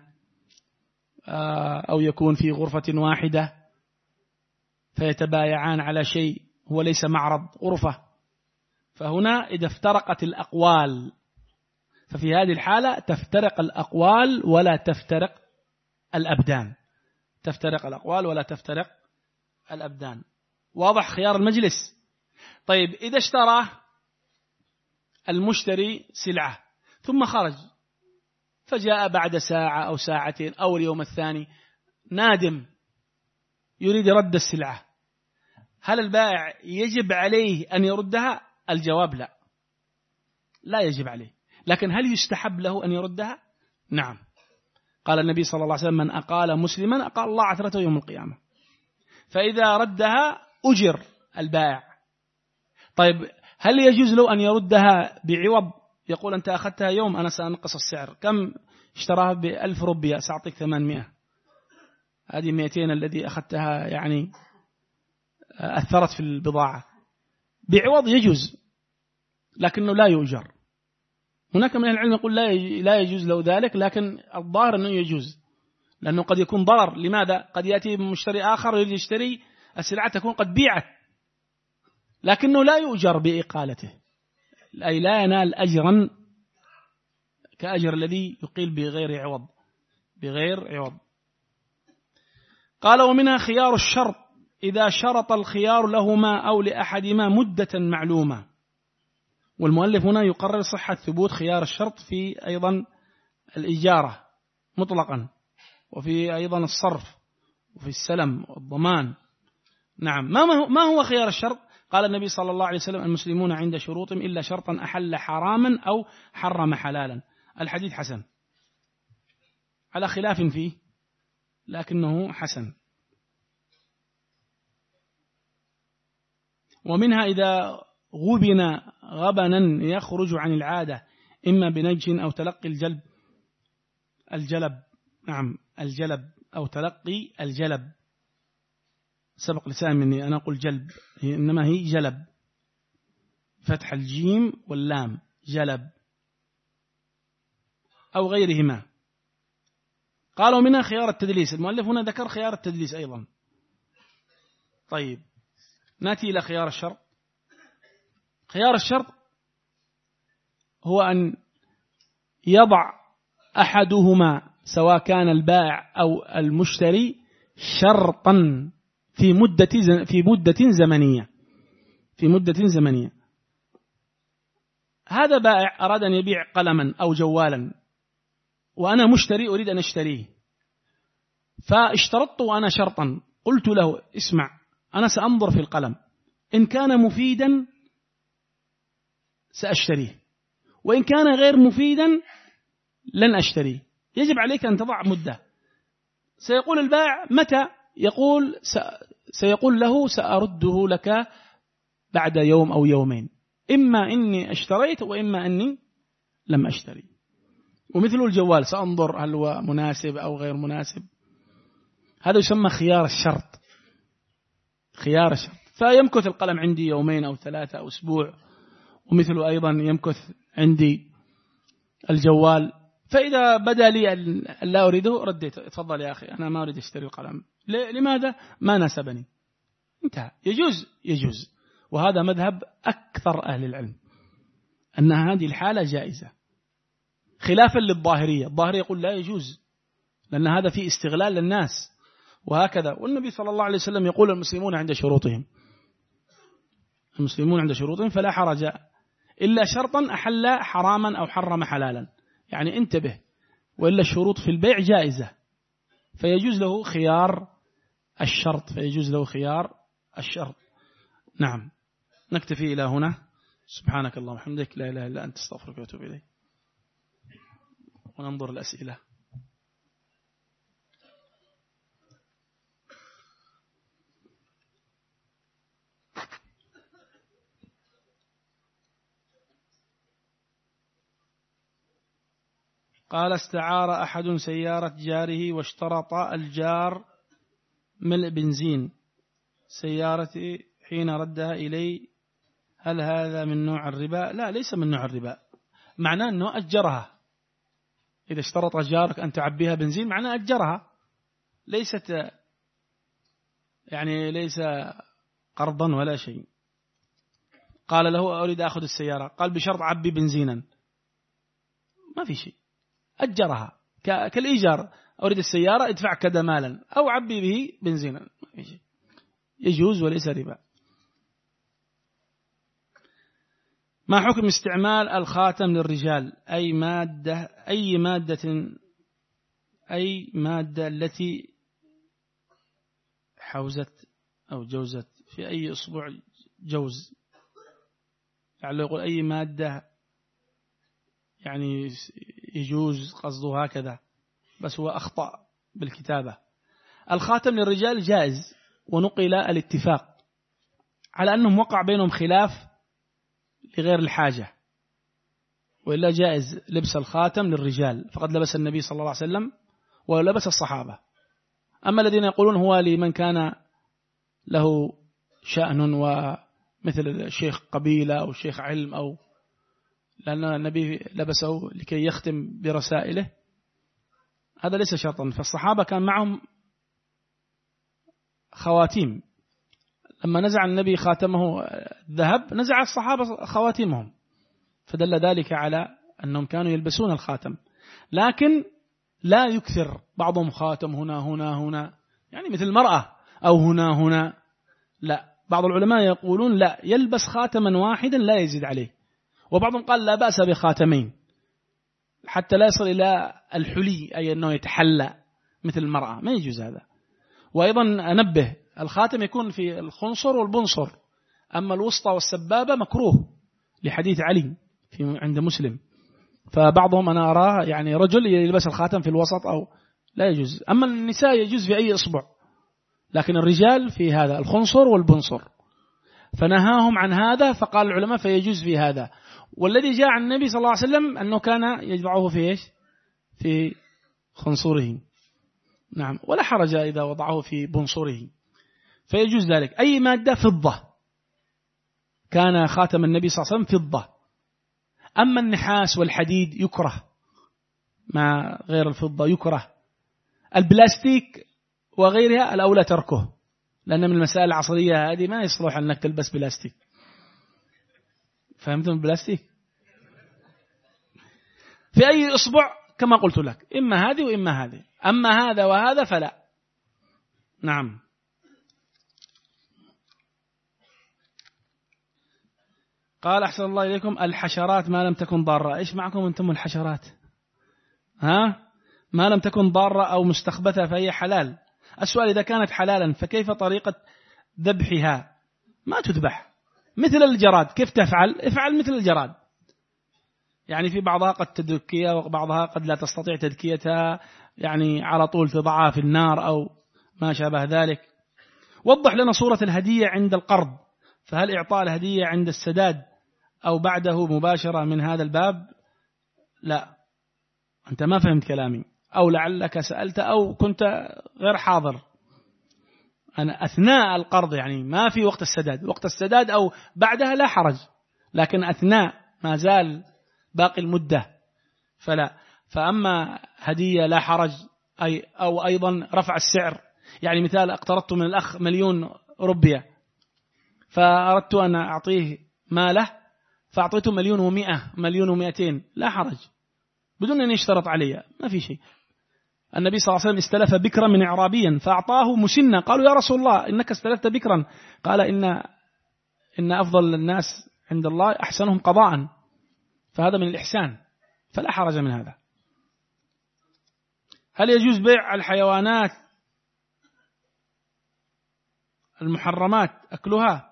Speaker 1: آه، أو يكون في غرفة واحدة فيتبايعان على شيء هو ليس معرض غرفة. فهنا إذا افترقت الأقوال ففي هذه الحالة تفترق الأقوال ولا تفترق الأبدان. تفترق الأقوال ولا تفترق الأبدان. واضح خيار المجلس؟ طيب إذا اشترى المشتري سلعة ثم خرج فجاء بعد ساعة أو ساعتين أو اليوم الثاني نادم يريد رد السلعة. هل البائع يجب عليه أن يردها؟ الجواب لا. لا يجب عليه. لكن هل يستحب له أن يردها؟ نعم. قال النبي صلى الله عليه وسلم من أقال مسلما أقال الله عثرته يوم القيامة. فإذا ردها أجر البائع. طيب هل يجوز له أن يردها بعوض؟ يقول أنت أخذتها يوم أنا سأنقص السعر. كم اشتراها بألف روبية سأعطيك ثمانمائة. هذه مئتين الذي أخذتها يعني أثرت في البضاعة. بعوض يجوز لكنه لا يؤجر. هناك من العلم يقول لا لا يجوز له ذلك لكن الظاهر أنه يجوز لأنه قد يكون ضرر. لماذا؟ قد يأتي مشتري آخر يريد يشتري السلعة تكون قد بيعت لكنه لا يؤجر بإقالته أي لا ينال أجرا كأجر الذي يقيل بغير عوض بغير عوض. قال ومنها خيار الشرط إذا شرط الخيار لهما أو لأحدهما مدة معلومة. والمؤلف هنا يقرر صحة ثبوت خيار الشرط في أيضا الإجارة مطلقا وفي أيضا الصرف وفي السلم والضمان. نعم. ما هو خيار الشرط؟ قال النبي صلى الله عليه وسلم المسلمون عند شروطهم إلا شرطا أحل حراما أو حرم حلالا. الحديث حسن. على خلاف فيه لكنه حسن. ومنها إذا غبن غبنا يخرج عن العادة إما بنجش أو تلقي الجلب الجلب نعم الجلب أو تلقي الجلب. سبق لسان مني أنا أقول جلب إنما هي جلب. فتح الجيم واللام جلب. أو غيرهما. قالوا منها خيار التدليس المؤلف هنا ذكر خيار التدليس أيضا. طيب نأتي إلى خيار الشرط خيار الشرط هو أن يضع أحدهما سواء كان البائع أو المشتري شرطا في مدة في مدة زمنية. في مدة زمنية. هذا بائع أراد أن يبيع قلما أو جوالا وأنا مشتري أريد أن أشتريه. فاشترطت أنا شرطا. قلت له اسمع أنا سأنظر في القلم. إن كان مفيدا سأشتريه. وإن كان غير مفيدا لن أشتريه. يجب عليك أن تضع مدة. سيقول البائع متى؟ يقول سيقول له سأرده لك بعد يوم أو يومين. إما إني اشتريت وإما أني لم أشتري. ومثل الجوال سأنظر هل هو مناسب أو غير مناسب. هذا يسمى خيار الشرط. خيار الشرط. فيمكث القلم عندي يومين أو ثلاثة أو أسبوع. ومثله أيضا يمكث عندي الجوال. فإذا بدا لي أن لا أريده رديت تفضل يا أخي أنا ما أريد أشتري القلم. لماذا؟ ما ناسبني. انتهى. يجوز؟ يجوز. وهذا مذهب أكثر أهل العلم أن هذه الحالة جائزة. خلافا للظاهرية. الظاهرية يقول لا يجوز لأن هذا فيه استغلال للناس. وهكذا. والنبي صلى الله عليه وسلم يقول المسلمون عند شروطهم. المسلمون عند شروطهم فلا حرج إلا شرطا أحل حراما أو حرم حلالا. يعني انتبه وإلا الشروط في البيع جائزة. فيجوز له خيار الشرط فيجوز له خيار الشرط. نعم. نكتفي إلى هنا. سبحانك اللهم وبحمدك. لا إله إلا أنت استغفرك وأتوب إليك. وننظر الأسئلة. قال استعار أحد سيارة جاره واشترط الجار ملء بنزين. سيارتي حين ردها إلي هل هذا من نوع الربا؟ لا ليس من نوع الربا. معناه أنه أجرها. إذا اشترط جارك أن تعبيها بنزين معناه أجرها. ليست يعني ليس قرضا ولا شيء. قال له أريد أخذ السيارة. قال بشرط عبي بنزينا. ما في شيء. أجرها. كالإيجار. أريد السيارة ادفع كذا مالا. أو عبي به بنزينا. يجوز وليس ربا. ما حكم استعمال الخاتم للرجال؟ أي مادة أي مادة أي مادة التي حوزت أو جوزت في أي أسبوع جوز؟ يعني يقول أي مادة يعني يجوز قصده هكذا بس هو أخطأ بالكتابة. الخاتم للرجال جائز ونقل الاتفاق على أنهم وقع بينهم خلاف لغير الحاجة وإلا جائز لبس الخاتم للرجال فقد لبس النبي صلى الله عليه وسلم ولبس الصحابة. أما الذين يقولون هو لمن كان له شأن ومثل الشيخ قبيلة أو شيخ علم أو لأن النبي لبسه لكي يختم برسائله. هذا ليس شرطا. فالصحابة كان معهم خواتيم. لما نزع النبي خاتمه الذهب نزع الصحابة خواتيمهم. فدل ذلك على أنهم كانوا يلبسون الخاتم. لكن لا يكثر. بعضهم خاتم هنا هنا هنا. يعني مثل المرأة أو هنا هنا. لا. بعض العلماء يقولون لا. يلبس خاتما واحدا لا يزيد عليه. وبعضهم قال لا بأس بخاتمين. حتى لا يصل إلى الحلي أي أنه يتحلى مثل المرأة. ما يجوز هذا. وأيضا أنبه الخاتم يكون في الخنصر والبنصر. أما الوسطى والسبابة مكروه لحديث علي في عند مسلم. فبعضهم أنا أراه يعني رجل يلبس الخاتم في الوسط أو لا يجوز. أما النساء يجوز في أي إصبع. لكن الرجال في هذا الخنصر والبنصر. فنهاهم عن هذا فقال العلماء فيجوز في هذا. والذي جاء عن النبي صلى الله عليه وسلم أنه كان يجمعه في إيش؟ في خنصره نعم. ولا حرج إذا وضعه في بنصره فيجوز ذلك. أي مادة؟ فضة. كان خاتم النبي صلى الله عليه وسلم فضة. أما النحاس والحديد يكره. مع غير الفضة يكره. البلاستيك وغيرها الأولى تركه. لأن من المسائل العصرية هذه ما يصلح أنك تلبس بلاستيك. فهمتم البلاستيك في أي إصبع كما قلت لك إما هذه وإما هذه. أما هذا وهذا فلا. نعم. قال أحسن الله إليكم الحشرات ما لم تكن ضارة. إيش معكم أنتم الحشرات؟ ها؟ ما لم تكن ضارة أو مستخبثة فهي حلال. السؤال إذا كانت حلالا فكيف طريقة ذبحها؟ ما تذبح. مثل الجراد. كيف تفعل؟ افعل مثل الجراد. يعني في بعضها قد تدكيها وبعضها قد لا تستطيع تدكيتها يعني على طول تضعها في النار أو ما شابه ذلك. وضح لنا صورة الهدية عند القرض. فهل إعطاء الهدية عند السداد أو بعده مباشرة من هذا الباب؟ لا. أنت ما فهمت كلامي. أو لعلك سألت أو كنت غير حاضر. أنا أثناء القرض يعني ما في وقت السداد وقت السداد أو بعدها لا حرج لكن أثناء ما زال باقي المدة فلا. فأما هدية لا حرج أي أو أيضا رفع السعر يعني مثال اقترضت من الأخ مليون روبيا فأردت أن أعطيه ماله فأعطيته مليون ومئة مليون ومئتين لا حرج بدون أن يشترط علي ما في شيء. النبي صلى الله عليه وسلم استلف بكرا من إعرابيا فأعطاه مسنة قالوا يا رسول الله إنك استلفت بكرا. قال إن إن أفضل الناس عند الله أحسنهم قضاء. فهذا من الإحسان فلا حرج من هذا. هل يجوز بيع الحيوانات المحرمات أكلها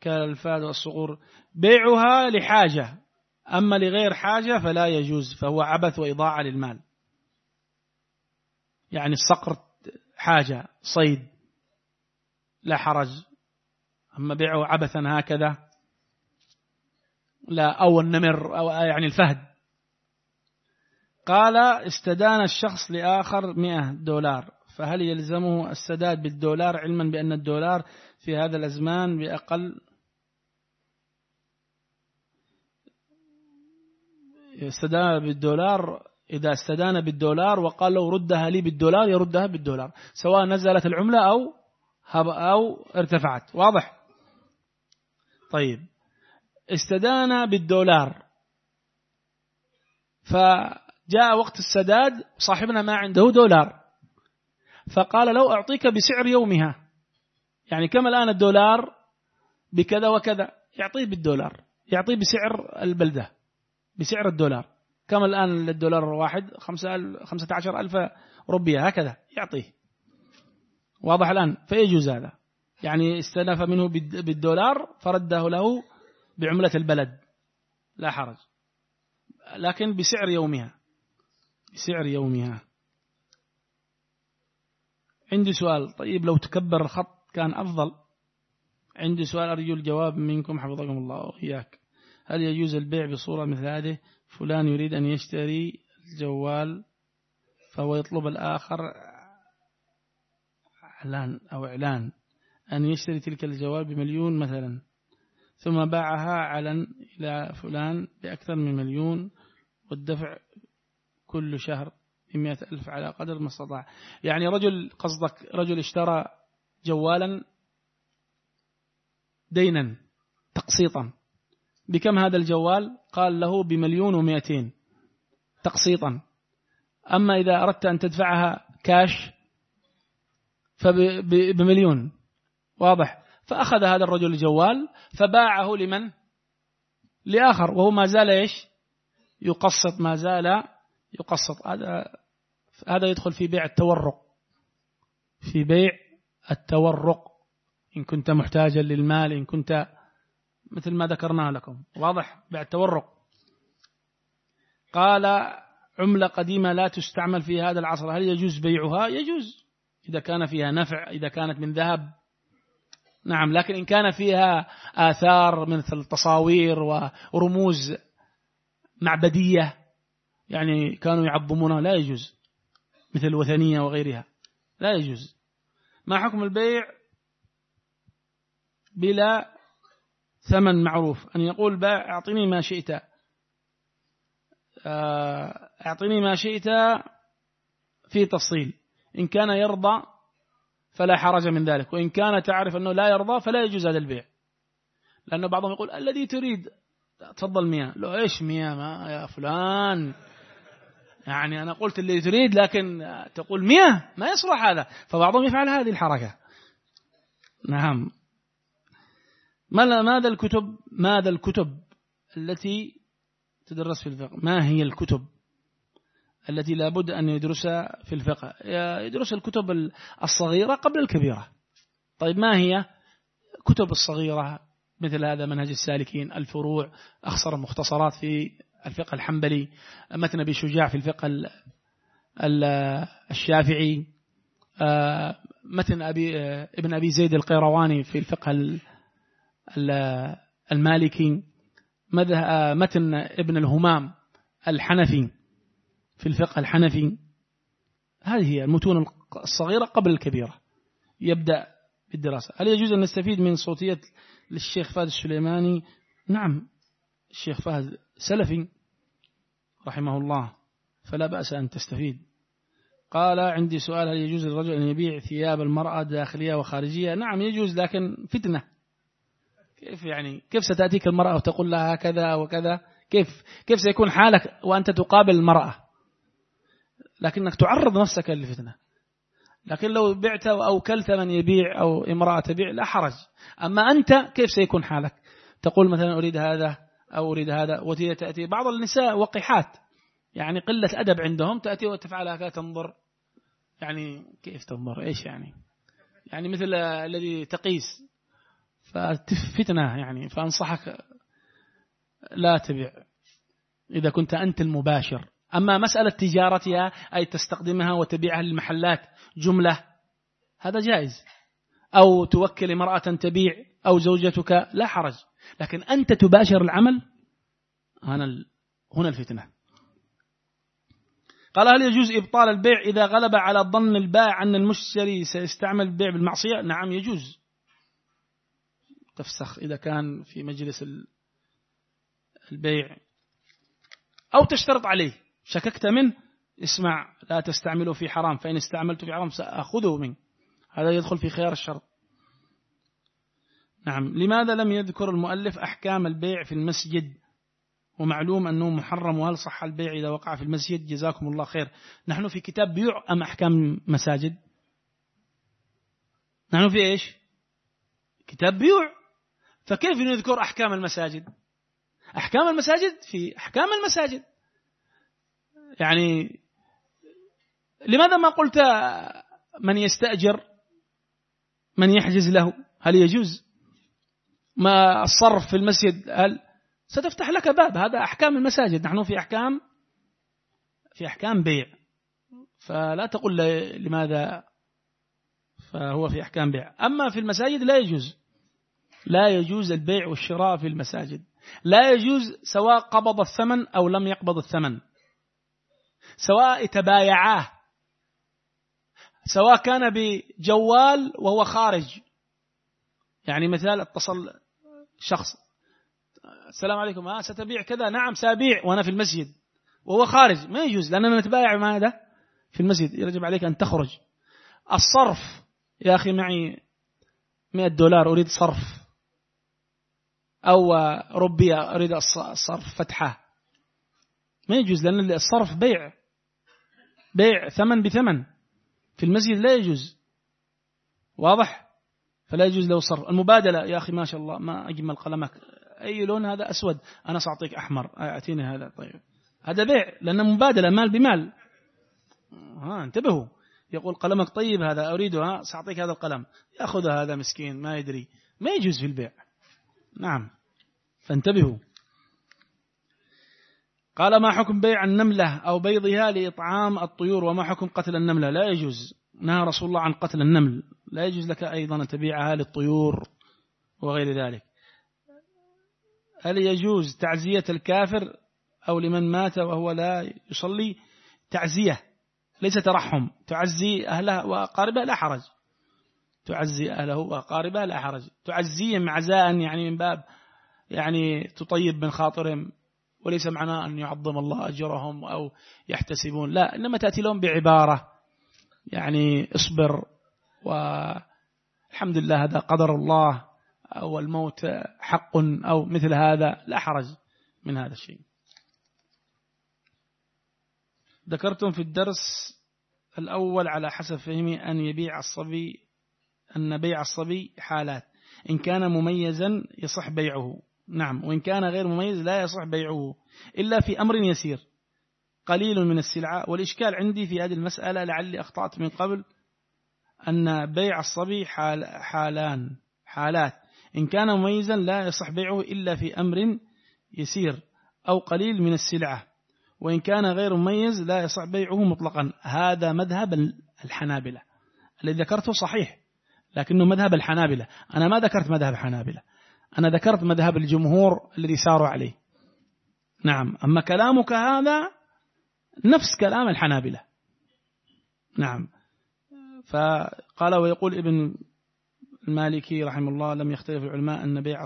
Speaker 1: كالفاد والصقور بيعها لحاجة أما لغير حاجة فلا يجوز فهو عبث وإضاعة للمال. يعني الصقر حاجة صيد لا حرج. أما بيعه عبثا هكذا لا أو النمر أو يعني الفهد. قال استدان الشخص لآخر مئة دولار. فهل يلزمه السداد بالدولار علما بأن الدولار في هذا الأزمان بأقل؟ استدان بالدولار إذا استدان بالدولار وقال له ردها لي بالدولار يردها بالدولار سواء نزلت العملة أو أو ارتفعت. واضح؟ طيب. استدان بالدولار. فجاء وقت السداد صاحبنا ما عنده دولار. فقال لو أعطيك بسعر يومها. يعني كم الآن الدولار بكذا وكذا؟ يعطيه بالدولار يعطيه بسعر البلدة بسعر الدولار. كم الآن الدولار واحد؟ خمسة عشر ألف روبية هكذا يعطيه. واضح الآن؟ فيجوز هذا؟ يعني استلف منه بالدولار فرده له بعملة البلد. لا حرج. لكن بسعر يومها. بسعر يومها. عندي سؤال. طيب لو تكبر الخط كان أفضل؟ عندي سؤال أرجو الجواب منكم حفظكم الله وإياك. هل يجوز البيع بصورة مثل هذه؟ فلان يريد أن يشتري الجوال فهو يطلب الآخر إعلان أو إعلان أن يشتري تلك الجوال بمليون مثلا ثم باعها علن إلى فلان بأكثر من مليون والدفع كل شهر بمئة ألف على قدر ما استطاع. يعني رجل قصدك رجل اشترى جوالا دينا تقسيطا. بكم هذا الجوال؟ قال له بمليون ومئتين تقسيطا. أما إذا أردت أن تدفعها كاش فبمليون واضح؟ فأخذ هذا الرجل الجوال فباعه لمن؟ لآخر. وهو ما زال إيش؟ يقسط ما زال يقسط. هذا هذا يدخل في بيع التورق. في بيع التورق. إن كنت محتاجا للمال إن كنت مثل ما ذكرنا لكم. واضح بيع التورق. قال عملة قديمة لا تستعمل في هذا العصر. هل يجوز بيعها؟ يجوز. إذا كان فيها نفع إذا كانت من ذهب. نعم لكن إن كان فيها آثار مثل تصاوير ورموز معبدية يعني كانوا يعظمونها لا يجوز. مثل الوثنية وغيرها. لا يجوز. ما حكم البيع؟ بلا ثمن معروف. أن يقول باع أعطني ما شئت. آه، أعطني ما شئت في تفصيل. إن كان يرضى فلا حرج من ذلك. وإن كان تعرف أنه لا يرضى فلا يجوز هذا البيع. لأنه بعضهم يقول الذي تريد. تفضل مياه. لو إيش مياه؟ ما يا فلان. يعني أنا قلت اللي تريد لكن تقول مياه. ما يصلح هذا. فبعضهم يفعل هذه الحركة. نعم. ماذا الكتب ماذا الكتب التي تدرس في الفقه؟ ما هي الكتب التي لابد أن يدرسها في الفقه؟ يدرس الكتب الصغيرة قبل الكبيرة. طيب ما هي كتب الصغيرة مثل هذا منهج السالكين الفروع أخصر المختصرات في الفقه الحنبلي متن أبي شجاع في الفقه الشافعي آه، متن أبي ابن أبي زيد القيرواني في الفقه المالكي آه، متن ابن الهمام الحنفي في الفقه الحنفي. هذه هي المتون الصغيرة قبل الكبيرة. يبدأ بالدراسة. هل يجوز أن نستفيد من صوتية للشيخ فهد السليماني؟ نعم. الشيخ فهد سلفي رحمه الله فلا بأس أن تستفيد. قال عندي سؤال هل يجوز للرجل أن يبيع ثياب المرأة داخلية وخارجية؟ نعم يجوز لكن فتنة. كيف يعني كيف ستأتيك المرأة وتقول لها كذا وكذا؟ كيف كيف سيكون حالك وأنت تقابل المرأة؟ لكنك تعرض نفسك للفتنة. لكن لو بعت أو أوكلت من يبيع أو امرأة تبيع لا حرج. أما أنت كيف سيكون حالك؟ تقول مثلا أريد هذا أو أريد هذا وتأتي تأتي. بعض النساء وقحات. يعني قلة أدب عندهم تأتي وتفعل هكذا تنظر. يعني كيف تنظر؟ إيش يعني؟ يعني مثل الذي تقيس. ففتنة يعني فأنصحك لا تبيع إذا كنت أنت المباشر. أما مسألة تجارتها أي تستخدمها وتبيعها للمحلات جملة هذا جائز. أو توكل امرأة تبيع أو زوجتك لا حرج. لكن أنت تباشر العمل هنا هنا الفتنة. قال هل يجوز إبطال البيع إذا غلب على ظن البائع أن المشتري سيستعمل البيع بالمعصية؟ نعم يجوز. تفسخ إذا كان في مجلس البيع. أو تشترط عليه. شككت منه اسمع لا تستعمله في حرام فإن استعملته في حرام سأخذه منه هذا يدخل في خيار الشرط. نعم. لماذا لم يذكر المؤلف أحكام البيع في المسجد؟ ومعلوم أنه محرم وهل صح البيع إذا وقع في المسجد؟ جزاكم الله خير. نحن في كتاب بيع أم أحكام مساجد؟ نحن في إيش؟ كتاب بيع فكيف نذكر أحكام المساجد؟ أحكام المساجد في أحكام المساجد. يعني لماذا ما قلت من يستأجر من يحجز له؟ هل يجوز؟ ما الصرف في المسجد؟ هل ستفتح لك باب؟ هذا أحكام المساجد. نحن في أحكام في أحكام بيع. فلا تقول لماذا فهو في أحكام بيع. أما في المساجد لا يجوز. لا يجوز البيع والشراء في المساجد. لا يجوز سواء قبض الثمن أو لم يقبض الثمن. سواء تبايعاه. سواء كان بجوال وهو خارج. يعني مثال اتصل شخص. السلام عليكم ها ستبيع كذا؟ نعم سأبيع وأنا في المسجد. وهو خارج. ما يجوز لأننا نتبايع مع هذا في المسجد. يجب عليك أن تخرج. الصرف. يا أخي معي 100 دولار أريد صرف. أو ربية أريد الصرف فتحة. ما يجوز لأن الصرف بيع. بيع ثمن بثمن. في المسجد لا يجوز. واضح؟ فلا يجوز له صرف. المبادلة يا أخي ما شاء الله ما أجمل قلمك. أي لون هذا؟ أسود. أنا سأعطيك أحمر. أعطيني هذا. طيب. هذا بيع لأن مبادلة مال بمال. ها انتبهوا. يقول قلمك طيب هذا أريده سأعطيك هذا القلم. يأخذ هذا مسكين ما يدري. ما يجوز في البيع. نعم. فانتبهوا. قال ما حكم بيع النملة أو بيضها لإطعام الطيور وما حكم قتل النملة؟ لا يجوز. نهى رسول الله عن قتل النمل. لا يجوز لك أيضا أن تبيعها للطيور وغير ذلك. هل يجوز تعزية الكافر أو لمن مات وهو لا يصلي؟ تعزية. ليس ترحم. تعزي أهله وأقاربه لا حرج. تعزي أهله وأقاربه لا حرج. تعزيهم عزاء يعني من باب يعني تطيب من خاطرهم وليس معناه أن يعظم الله أجرهم أو يحتسبون لا إنما تأتي لهم بعبارة. يعني اصبر والحمد لله هذا قدر الله أو الموت حق أو مثل هذا لا حرج من هذا الشيء. ذكرتم في الدرس الأول على حسب فهمي أن يبيع الصبي أن بيع الصبي حالات. إن كان مميزا يصح بيعه. نعم. وإن كان غير مميز لا يصح بيعه. إلا في أمر يسير. قليل من السلعة. والإشكال عندي في هذه المسألة لعلي أخطأت من قبل أن بيع الصبي حال حالان. حالات. إن كان مميزا لا يصح بيعه إلا في أمر يسير أو قليل من السلعة. وإن كان غير مميز لا يصح بيعه مطلقا. هذا مذهب الحنابلة. الذي ذكرته صحيح. لكنه مذهب الحنابلة. أنا ما ذكرت مذهب الحنابلة أنا ذكرت مذهب الجمهور الذي ساروا عليه. نعم. أما كلامك هذا نفس كلام الحنابلة. نعم. فقال ويقول ابن المالكي رحمه الله لم يختلف العلماء أن بيع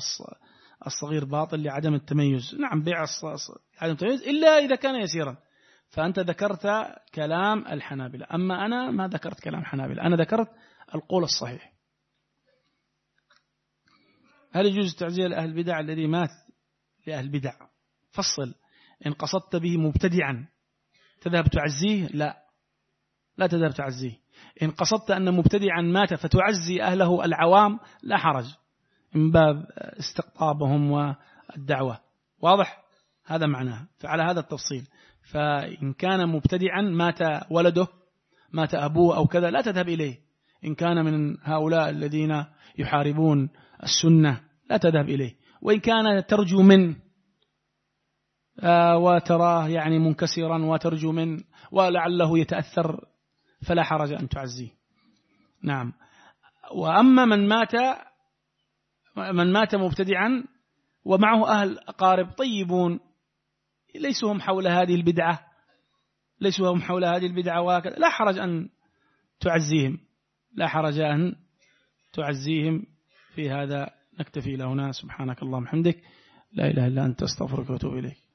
Speaker 1: الصغير باطل لعدم التميز. نعم بيع عدم التميز إلا إذا كان يسيرا. فأنت ذكرت كلام الحنابلة. أما أنا ما ذكرت كلام الحنابلة. أنا ذكرت القول الصحيح. هل يجوز التعزية لأهل البدع الذي مات لأهل البدع؟ فصل. إن قصدت به مبتدعا تذهب تعزيه؟ لا. لا تذهب تعزيه. إن قصدت أن مبتدعا مات فتعزي أهله العوام لا حرج. من باب استقطابهم والدعوة. واضح؟ هذا معناه. فعلى هذا التفصيل. فإن كان مبتدعا مات ولده مات أبوه أو كذا لا تذهب إليه. إن كان من هؤلاء الذين يحاربون السنة لا تذهب إليه. وإن كان ترجو منه آه، وتراه يعني منكسرا وترجو منه ولعله يتأثر فلا حرج أن تعزيه. نعم. وأما من مات من مات مبتدعا ومعه أهل أقارب طيبون ليسوا هم حول هذه البدعة ليسوا هم حول هذه البدعة وهكذا لا حرج أن تعزيهم. لا حرج أن تعزيهم. في هذا نكتفي إلى هنا. سبحانك اللهم وبحمدك. لا إله إلا أنت أستغفرك وأتوب إليك.